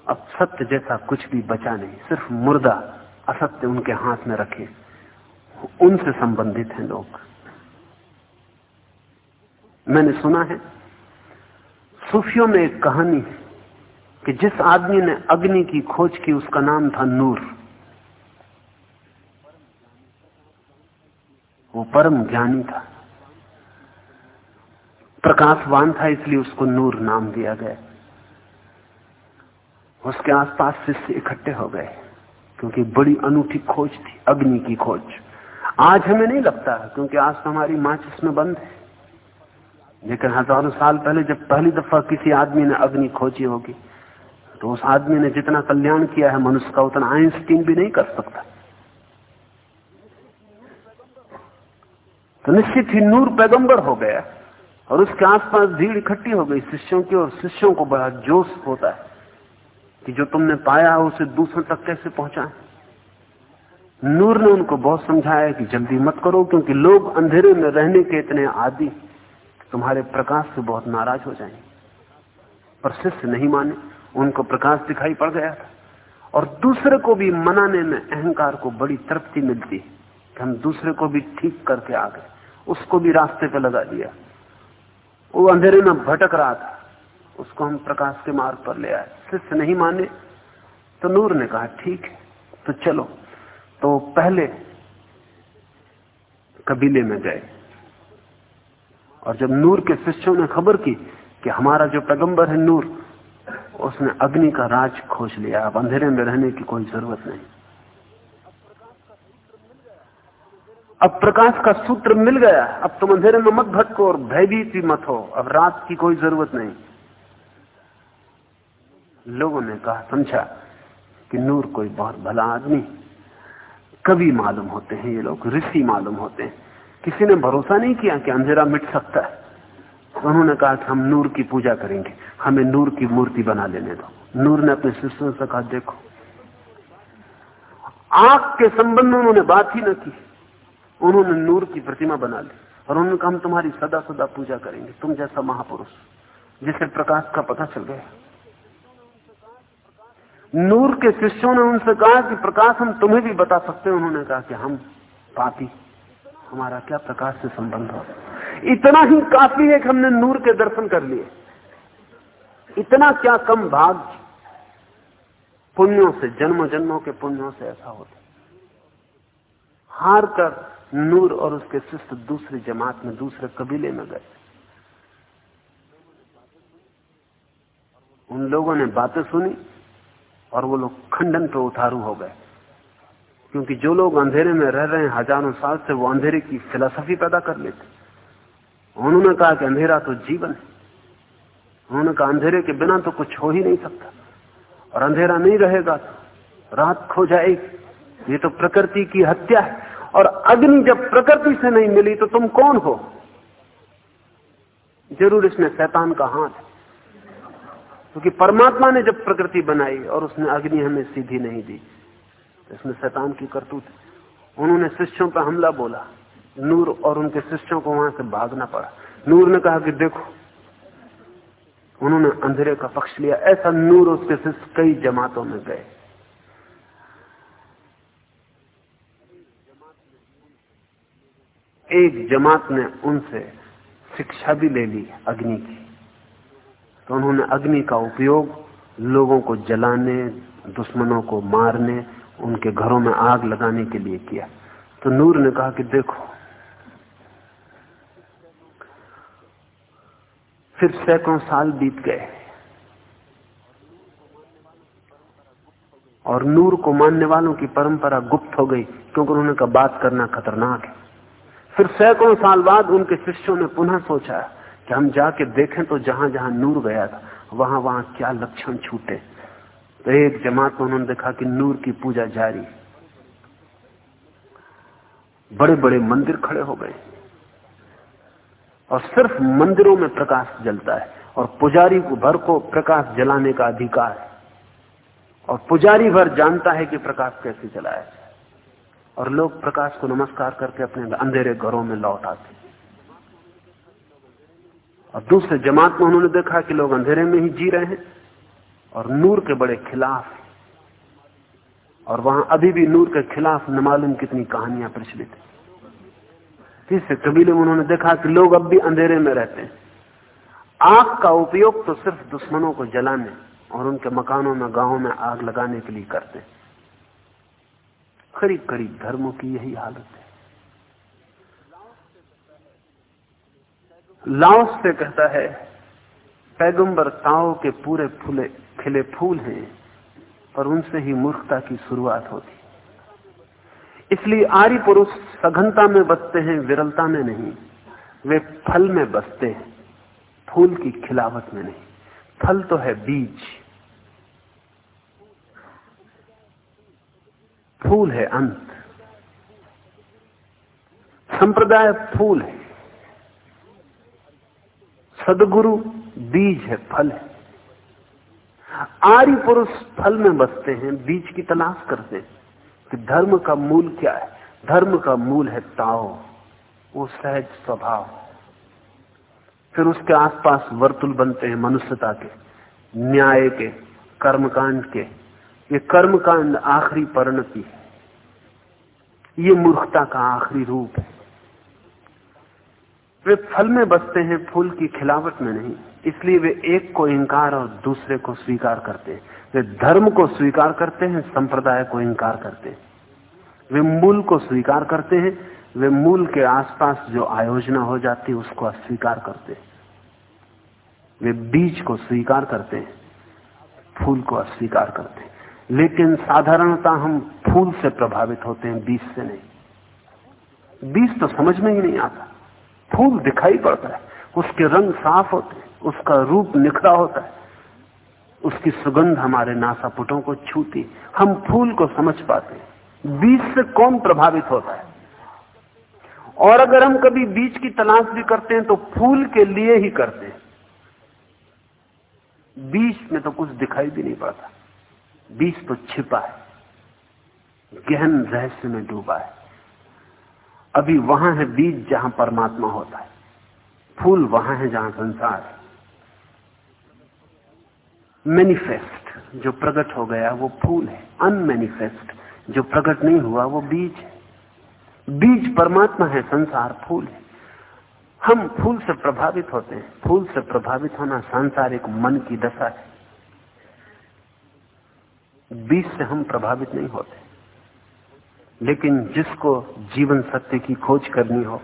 अब सत्य जैसा कुछ भी बचा नहीं सिर्फ मुर्दा असत्य उनके हाथ में रखे उनसे संबंधित हैं लोग मैंने सुना है सूफियों में एक कहानी है कि जिस आदमी ने अग्नि की खोज की उसका नाम था नूर वो परम ज्ञानी था प्रकाशवान था इसलिए उसको नूर नाम दिया गया उसके आसपास शिष्य इकट्ठे हो गए क्योंकि बड़ी अनूठी खोज थी अग्नि की खोज आज हमें नहीं लगता क्योंकि आज तो हमारी माचिस में बंद है लेकिन हजारों साल पहले जब पहली दफा किसी आदमी ने अग्नि खोजी होगी तो उस आदमी ने जितना कल्याण किया है मनुष्य का उतना आइंस्टीन भी नहीं कर सकता तो निश्चित ही नूर पैगंबर हो गया और उसके आसपास भीड़ इकट्ठी हो गई शिष्यों की और शिष्यों को बड़ा जोश होता है कि जो तुमने पाया उसे दूसरों तक कैसे पहुंचा नूर ने उनको बहुत समझाया कि जल्दी मत करो क्योंकि लोग अंधेरे में रहने के इतने आदि तुम्हारे प्रकाश से बहुत नाराज हो जाएंगे पर शिष्य नहीं माने उनको प्रकाश दिखाई पड़ गया था और दूसरे को भी मनाने में अहंकार को बड़ी तृप्ति मिलती है कि हम दूसरे को भी ठीक करके आ गए उसको भी रास्ते पे लगा दिया वो अंधेरे में भटक रहा था उसको हम प्रकाश के मार्ग पर ले आए शिष्य नहीं माने तो नूर ने कहा ठीक है तो चलो तो पहले कबीले में गए और जब नूर के शिष्यों ने खबर की कि हमारा जो पैगंबर है नूर उसने अग्नि का राज खोज लिया अब अंधेरे में रहने की कोई जरूरत नहीं अब प्रकाश का सूत्र मिल गया अब तुम अंधेरे में मत भटको और भयभीत भी मत हो अब रात की कोई जरूरत नहीं लोगों ने कहा समझा कि नूर कोई बहुत भला आदमी कवि मालूम होते हैं ये लोग ऋषि मालूम होते हैं किसी ने भरोसा नहीं किया कि अंधेरा मिट सकता है उन्होंने कहा कि हम नूर की पूजा करेंगे हमें नूर की मूर्ति बना लेने दो नूर ने अपने शिष्यों से कहा देखो आग के संबंध में उन्होंने बात ही ना की उन्होंने नूर की प्रतिमा बना ली और उन्होंने कहा हम तुम्हारी सदा सदा पूजा करेंगे तुम जैसा महापुरुष जिसे प्रकाश का पता चल गया नूर के शिष्यों ने उनसे कहा कि प्रकाश हम तुम्हें भी बता सकते हैं उन्होंने कहा कि हम पापी हमारा क्या प्रकाश से संबंध हो इतना ही काफी है कि हमने नूर के दर्शन कर लिए इतना क्या कम भाग पुण्यों से जन्म जन्मों के पुण्यों से ऐसा होता हार कर नूर और उसके शिष्य दूसरी जमात में दूसरे कबीले में गए उन लोगों ने बातें सुनी और वो लोग खंडन पर उठारू हो गए क्योंकि जो लोग अंधेरे में रह रहे हैं हजारों साल से वो अंधेरे की फिलोसफी पैदा कर लेते उन्होंने कहा कि अंधेरा तो जीवन है उन्होंने कहा अंधेरे के बिना तो कुछ हो ही नहीं सकता और अंधेरा नहीं रहेगा तो रात खो जाएगी ये तो प्रकृति की हत्या है और अग्नि जब प्रकृति से नहीं मिली तो तुम कौन हो जरूर इसमें शैतान का हाथ है क्योंकि परमात्मा ने जब प्रकृति बनाई और उसने अग्नि हमें सीधी नहीं दी तो इसमें शैतान की करतूत उन्होंने शिष्यों पर हमला बोला नूर और उनके शिष्यों को वहां से भागना पड़ा नूर ने कहा कि देखो उन्होंने अंधेरे का पक्ष लिया ऐसा नूर उसके शिष्य कई जमातों में गए एक जमात ने उनसे शिक्षा भी ले ली अग्नि की तो उन्होंने अग्नि का उपयोग लोगों को जलाने दुश्मनों को मारने उनके घरों में आग लगाने के लिए किया तो नूर ने कहा कि देखो फिर सैकड़ों साल बीत गए और नूर को मानने वालों की परंपरा गुप्त हो गई क्योंकि उन्होंने कहा बात करना खतरनाक है फिर सैकड़ों साल बाद उनके शिष्यों ने पुनः सोचा कि हम जाके देखें तो जहां जहां नूर गया था वहां वहां क्या लक्षण छूटे तो एक जमात में उन्होंने देखा कि नूर की पूजा जारी बड़े बड़े मंदिर खड़े हो गए और सिर्फ मंदिरों में प्रकाश जलता है और पुजारी को भर को प्रकाश जलाने का अधिकार और पुजारी भर जानता है कि प्रकाश कैसे जलाया और लोग प्रकाश को नमस्कार करके अपने अंधेरे घरों में लौट आते और दूसरे जमात में उन्होंने देखा कि लोग अंधेरे में ही जी रहे हैं और नूर के बड़े खिलाफ और वहां अभी भी नूर के खिलाफ न मालूम कितनी कहानियां प्रचलित है तीसरे कबीले में उन्होंने देखा कि लोग अब भी अंधेरे में रहते हैं आग का उपयोग तो सिर्फ दुश्मनों को जलाने और उनके मकानों में गांवों में आग लगाने के लिए करते हैं करीब करीब धर्मों की यही हालत है लाओस से कहता है पैगंबर ताओ के पूरे फूले खिले फूल हैं पर उनसे ही मूर्खता की शुरुआत होती इसलिए आर्य पुरुष सघनता में बसते हैं विरलता में नहीं वे फल में बसते हैं फूल की खिलावट में नहीं फल तो है बीज फूल है अंत संप्रदाय फूल है सदगुरु बीज है फल है आर्य पुरुष फल में बसते हैं बीज की तलाश करते हैं कि धर्म का मूल क्या है धर्म का मूल है ताओ वो सहज स्वभाव फिर उसके आसपास वर्तुल बनते हैं मनुष्यता के न्याय के कर्मकांड के ये कर्म कांड आखिरी परिणति है ये मूर्खता का आखिरी रूप है वे फल में बसते हैं फूल की खिलावट में नहीं इसलिए वे एक को इंकार और दूसरे को स्वीकार करते हैं वे धर्म को स्वीकार करते हैं संप्रदाय को इंकार करते हैं वे मूल को स्वीकार करते हैं वे मूल के आसपास जो आयोजना हो जाती है उसको अस्वीकार करते हैं वे बीज को स्वीकार करते हैं फूल को अस्वीकार करते हैं लेकिन साधारणता हम फूल से प्रभावित होते हैं बीज से नहीं बीज तो समझ में ही नहीं आता फूल दिखाई पड़ता है उसके रंग साफ होते हैं उसका रूप निखरा होता है उसकी सुगंध हमारे नासापुटों को छूती हम फूल को समझ पाते हैं बीज से कौन प्रभावित होता है और अगर हम कभी बीज की तलाश भी करते हैं तो फूल के लिए ही करते हैं बीज में तो कुछ दिखाई भी नहीं पड़ता बीज तो छिपा है गहन रहस्य में डूबा है अभी वहां है बीज जहां परमात्मा होता है फूल वहां है जहां संसार है मैनिफेस्ट जो प्रकट हो गया वो फूल है अनमेनिफेस्ट जो प्रकट नहीं हुआ वो बीज है बीज परमात्मा है संसार फूल है हम फूल से प्रभावित होते हैं फूल से प्रभावित होना सांसारिक मन की दशा है बीज से हम प्रभावित नहीं होते लेकिन जिसको जीवन सत्य की खोज करनी हो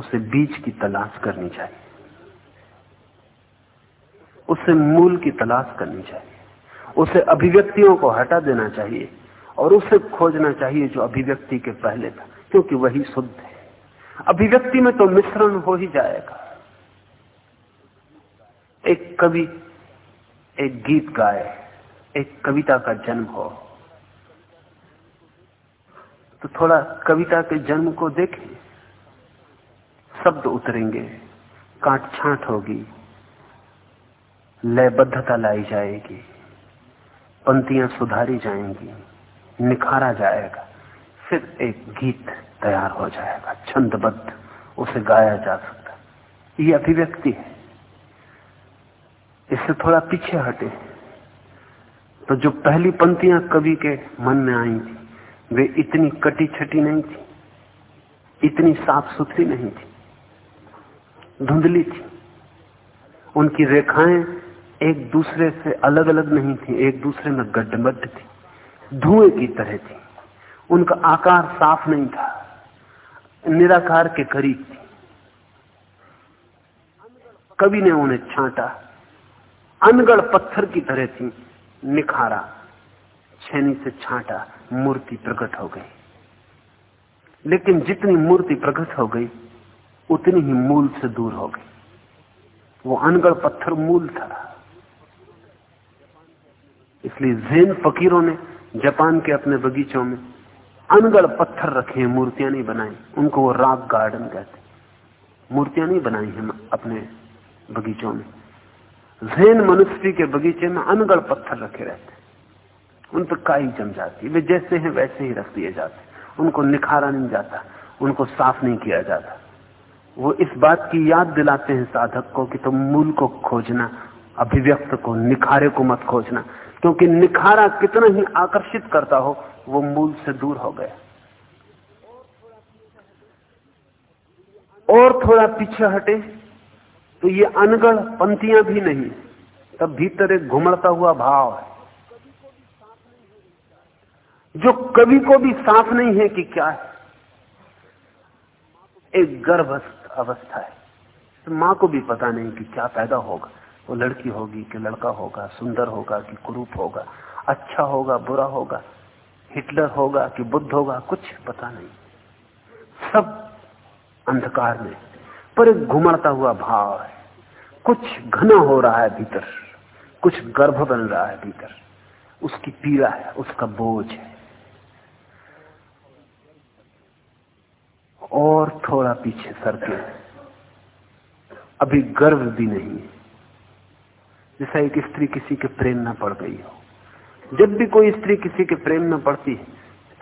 उसे बीज की तलाश करनी चाहिए उसे मूल की तलाश करनी चाहिए उसे अभिव्यक्तियों को हटा देना चाहिए और उसे खोजना चाहिए जो अभिव्यक्ति के पहले था क्योंकि वही शुद्ध है अभिव्यक्ति में तो मिश्रण हो ही जाएगा एक कवि एक गीत गाए एक कविता का जन्म हो तो थोड़ा कविता के जन्म को देखें शब्द उतरेंगे काट छांट होगी लयबद्धता लाई जाएगी पंक्तियां सुधारी जाएंगी निखारा जाएगा फिर एक गीत तैयार हो जाएगा छंदबद्ध उसे गाया जा सकता ये अभिव्यक्ति है इससे थोड़ा पीछे हटे तो जो पहली पंक्तियां कवि के मन में आई थी वे इतनी कटी छटी नहीं थी इतनी साफ सुथरी नहीं थी धुंधली थी उनकी रेखाएं एक दूसरे से अलग अलग नहीं थी एक दूसरे में गड्ढमड्ढ थी धुएं की तरह थी उनका आकार साफ नहीं था निराकार के करीब थी कवि ने उन्हें छांटा अनगढ़ पत्थर की तरह थी निखारा छेनी से छांटा मूर्ति प्रकट हो गई लेकिन जितनी मूर्ति प्रकट हो गई उतनी ही मूल से दूर हो गई वो अनगढ़ पत्थर मूल था इसलिए जैन फकीरों ने जापान के अपने बगीचों में अनगढ़ पत्थर रखे हैं मूर्तियां नहीं बनाई उनको वो राग गार्डन कहते मूर्तियां नहीं बनाई हैं अपने बगीचों में जैन मनुष्य के बगीचे में अनगढ़ पत्थर रखे रहते उन पर काई जम जाती वे जैसे हैं वैसे ही रख दिए जाते उनको निखारा नहीं जाता उनको साफ नहीं किया जाता वो इस बात की याद दिलाते हैं साधक को कि तुम तो मूल को खोजना अभिव्यक्त को निखारे को मत खोजना क्योंकि निखारा कितना ही आकर्षित करता हो वो मूल से दूर हो गया और थोड़ा पीछे हटे तो ये अनगढ़ पंथियां भी नहीं तब भीतर एक घुमड़ता हुआ भाव है जो कवि को भी साफ नहीं है कि क्या है एक गर्भस्थ अवस्था है तो मां को भी पता नहीं कि क्या पैदा होगा वो लड़की होगी कि लड़का होगा सुंदर होगा कि कुरूप होगा अच्छा होगा बुरा होगा हिटलर होगा कि बुद्ध होगा कुछ पता नहीं सब अंधकार में पर एक घुमड़ता हुआ भाव है कुछ घना हो रहा है भीतर कुछ गर्भ बन रहा है भीतर उसकी पीड़ा है उसका बोझ है और थोड़ा पीछे सरके अभी गर्व भी नहीं जैसा एक स्त्री किसी के प्रेम में पड़ गई हो जब भी कोई स्त्री किसी के प्रेम में पड़ती है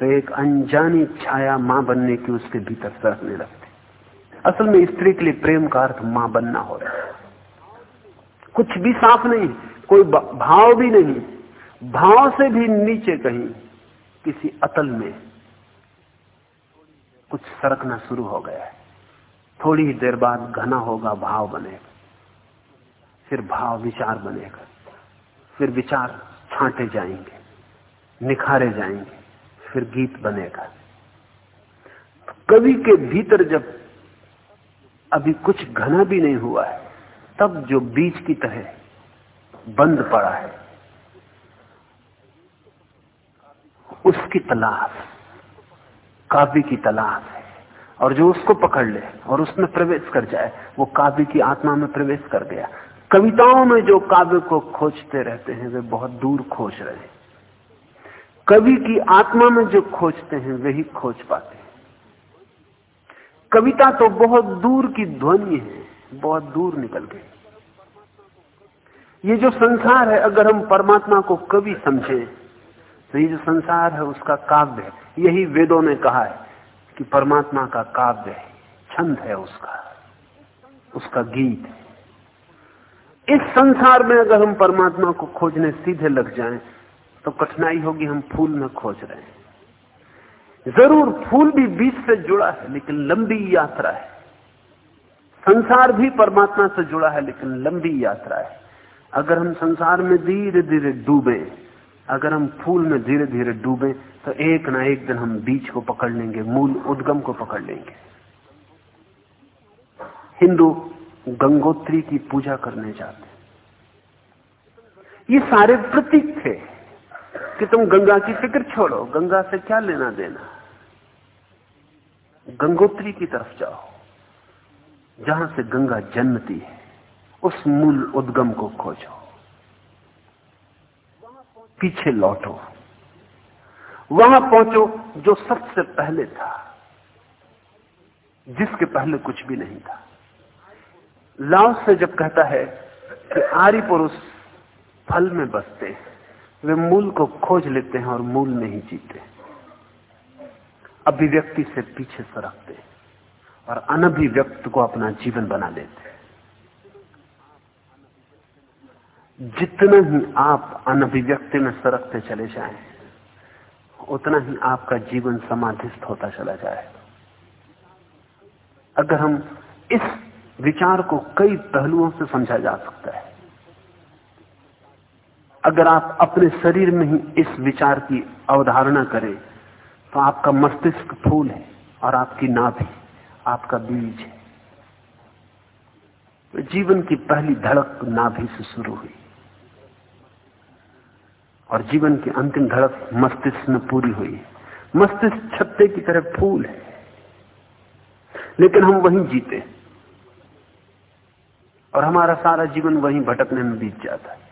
तो एक अनजानी छाया मां बनने की उसके भीतर सरकने लगती असल में स्त्री के लिए प्रेम का अर्थ मां बनना होता है कुछ भी साफ नहीं कोई भाव भी नहीं भाव से भी नीचे कहीं किसी अतल में कुछ सरकना शुरू हो गया है थोड़ी ही देर बाद घना होगा भाव बनेगा फिर भाव विचार बनेगा फिर विचार छांटे जाएंगे निखारे जाएंगे फिर गीत बनेगा कवि के भीतर जब अभी कुछ घना भी नहीं हुआ है तब जो बीज की तरह बंद पड़ा है उसकी तलाश काव्य की तलाश है और जो उसको पकड़ ले और उसमें प्रवेश कर जाए वो काव्य की आत्मा में प्रवेश कर गया कविताओं में जो काव्य को खोजते रहते हैं वे बहुत दूर खोज रहे हैं कवि की आत्मा में जो खोजते हैं वही खोज पाते हैं कविता तो बहुत दूर की ध्वनि है बहुत दूर निकल गई ये जो संसार है अगर हम परमात्मा को कवि समझे तो ये जो संसार है उसका काव्य है यही वेदों ने कहा है कि परमात्मा का काव्य है छंद है उसका उसका गीत है इस संसार में अगर हम परमात्मा को खोजने सीधे लग जाएं तो कठिनाई होगी हम फूल में खोज रहे हैं जरूर फूल भी बीच से जुड़ा है लेकिन लंबी यात्रा है संसार भी परमात्मा से जुड़ा है लेकिन लंबी यात्रा है अगर हम संसार में धीरे धीरे डूबे अगर हम फूल में धीरे धीरे डूबे तो एक ना एक दिन हम बीज को पकड़ लेंगे मूल उद्गम को पकड़ लेंगे हिंदू गंगोत्री की पूजा करने जाते ये सारे प्रतीक थे कि तुम गंगा की फिक्र छोड़ो गंगा से क्या लेना देना गंगोत्री की तरफ जाओ जहां से गंगा जन्मती है उस मूल उद्गम को खोजो पीछे लौटो वहां पहुंचो जो सबसे पहले था जिसके पहले कुछ भी नहीं था लाओ से जब कहता है कि आर्य पुरुष फल में बसते हैं वे मूल को खोज लेते हैं और मूल में ही जीते अभिव्यक्ति से पीछे सरकते और अनभिव्यक्त को अपना जीवन बना लेते जितना ही आप अनभिव्यक्ति में सरकते चले जाए उतना ही आपका जीवन समाधिस्थ होता चला जाए अगर हम इस विचार को कई पहलुओं से समझा जा सकता है अगर आप अपने शरीर में ही इस विचार की अवधारणा करें तो आपका मस्तिष्क फूल है और आपकी नाभि आपका बीज है तो जीवन की पहली धड़क नाभि से शुरू हुई और जीवन की अंतिम धड़क मस्तिष्क में पूरी हुई मस्तिष्क छत्ते की तरह फूल है लेकिन हम वहीं जीते और हमारा सारा जीवन वहीं भटकने में बीत जाता है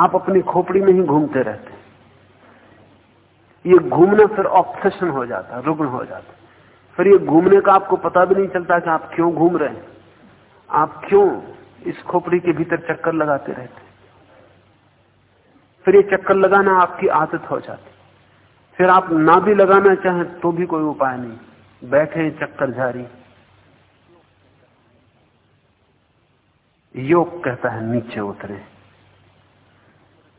आप अपनी खोपड़ी में ही घूमते रहते ये घूमना फिर ऑप्शन हो जाता है रुग्ण हो जाता फिर ये घूमने का आपको पता भी नहीं चलता कि आप क्यों घूम रहे हैं आप क्यों इस खोपड़ी के भीतर चक्कर लगाते रहते फिर ये चक्कर लगाना आपकी आदत हो जाती फिर आप ना भी लगाना चाहें तो भी कोई उपाय नहीं बैठे चक्कर झारी योग कहता है नीचे उतरे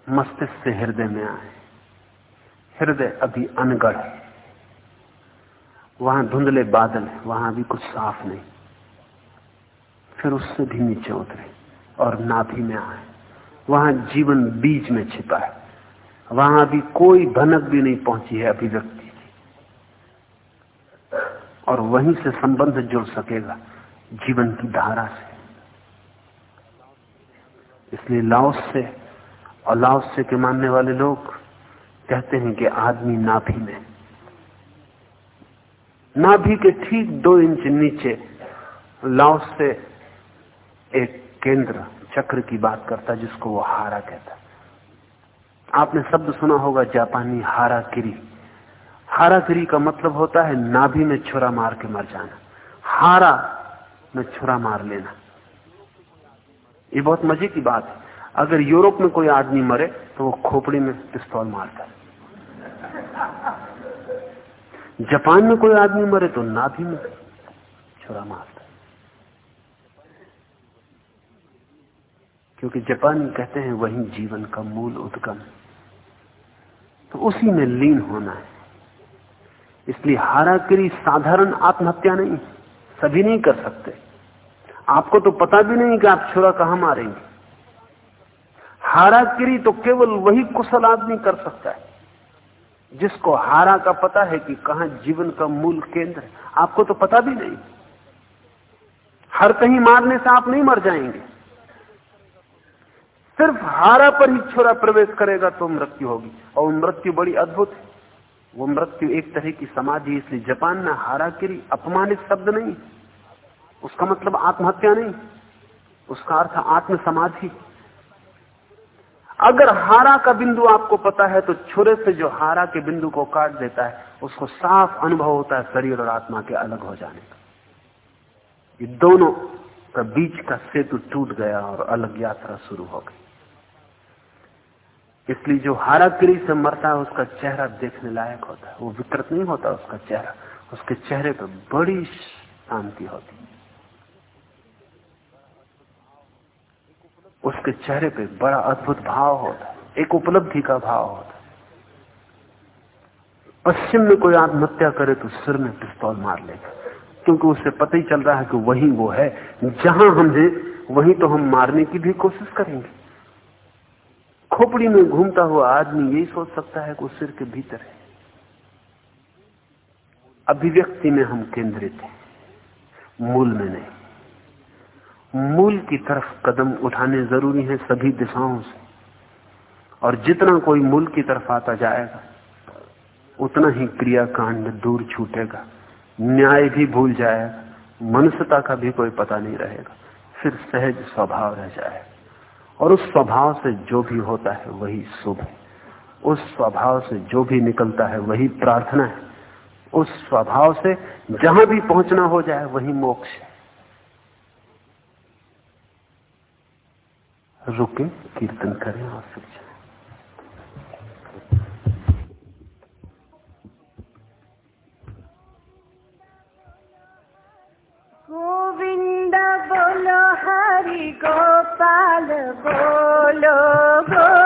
मस्तिष्क से हृदय में आए हृदय अभी अनगढ़ है वहां धुंधले बादल है वहां भी कुछ साफ नहीं फिर उससे भी नीचे उतरे और नाभि में आए वहां जीवन बीज में छिपा है वहां अभी कोई भनक भी नहीं पहुंची है अभिव्यक्ति की और वहीं से संबंध जुड़ सकेगा जीवन की धारा से इसलिए लाओस से और लाओसे के मानने वाले लोग कहते हैं कि आदमी नाभि में नाभि के ठीक दो इंच नीचे लाओसे एक केंद्र चक्र की बात करता जिसको वो हारा कहता आपने शब्द सुना होगा जापानी हारा हारा किरी का मतलब होता है नाभि में छुरा मार के मर जाना हारा में छुरा मार लेना ये बहुत मजे की बात है अगर यूरोप में कोई आदमी मरे तो वो खोपड़ी में पिस्तौल मारता है जापान में कोई आदमी मरे तो नाभि में छुरा मारता है क्योंकि जापानी कहते हैं वही जीवन का मूल उद्गम तो उसी में लीन होना है इसलिए हाराकिरी साधारण आत्महत्या नहीं सभी नहीं कर सकते आपको तो पता भी नहीं कि आप छुरा कहां मारेंगे हाराकिरी तो केवल वही कुशल आदमी कर सकता है जिसको हारा का पता है कि कहा जीवन का मूल केंद्र है आपको तो पता भी नहीं हर कहीं मारने से आप नहीं मर जाएंगे सिर्फ हारा पर ही छोरा प्रवेश करेगा तो मृत्यु होगी और मृत्यु बड़ी अद्भुत है वो मृत्यु एक तरह की समाधि इसलिए जापान में हाराकिरी अपमानित शब्द नहीं उसका मतलब आत्महत्या नहीं उसका अर्थ आत्म समाधि अगर हारा का बिंदु आपको पता है तो छुरे से जो हारा के बिंदु को काट देता है उसको साफ अनुभव होता है शरीर और आत्मा के अलग हो जाने का ये दोनों का बीच का सेतु टूट गया और अलग यात्रा शुरू हो गई इसलिए जो हारा किरी से मरता है उसका चेहरा देखने लायक होता है वो विकृत नहीं होता उसका चेहरा उसके चेहरे पर बड़ी शांति होती उसके चेहरे पे बड़ा अद्भुत भाव होता एक उपलब्धि का भाव होता पश्चिम में कोई आत्महत्या करे तो सिर में पिस्तौल मार लेगा क्योंकि उसे पता ही चल रहा है कि वही वो है जहां हम हैं वही तो हम मारने की भी कोशिश करेंगे खोपड़ी में घूमता हुआ आदमी यही सोच सकता है कि वो सिर के भीतर है अभिव्यक्ति में हम केंद्रित हैं मूल में नहीं मूल की तरफ कदम उठाने जरूरी है सभी दिशाओं से और जितना कोई मूल की तरफ आता जाएगा उतना ही क्रियाकांड दूर छूटेगा न्याय भी भूल जाएगा मनुष्यता का भी कोई पता नहीं रहेगा फिर सहज स्वभाव रह जाएगा और उस स्वभाव से जो भी होता है वही शुभ है उस स्वभाव से जो भी निकलता है वही प्रार्थना है उस स्वभाव से जहां भी पहुंचना हो जाए वही मोक्ष है रुके कीर्तन करें और सब गोविंद बोलो हरि गोपाल बोलो गो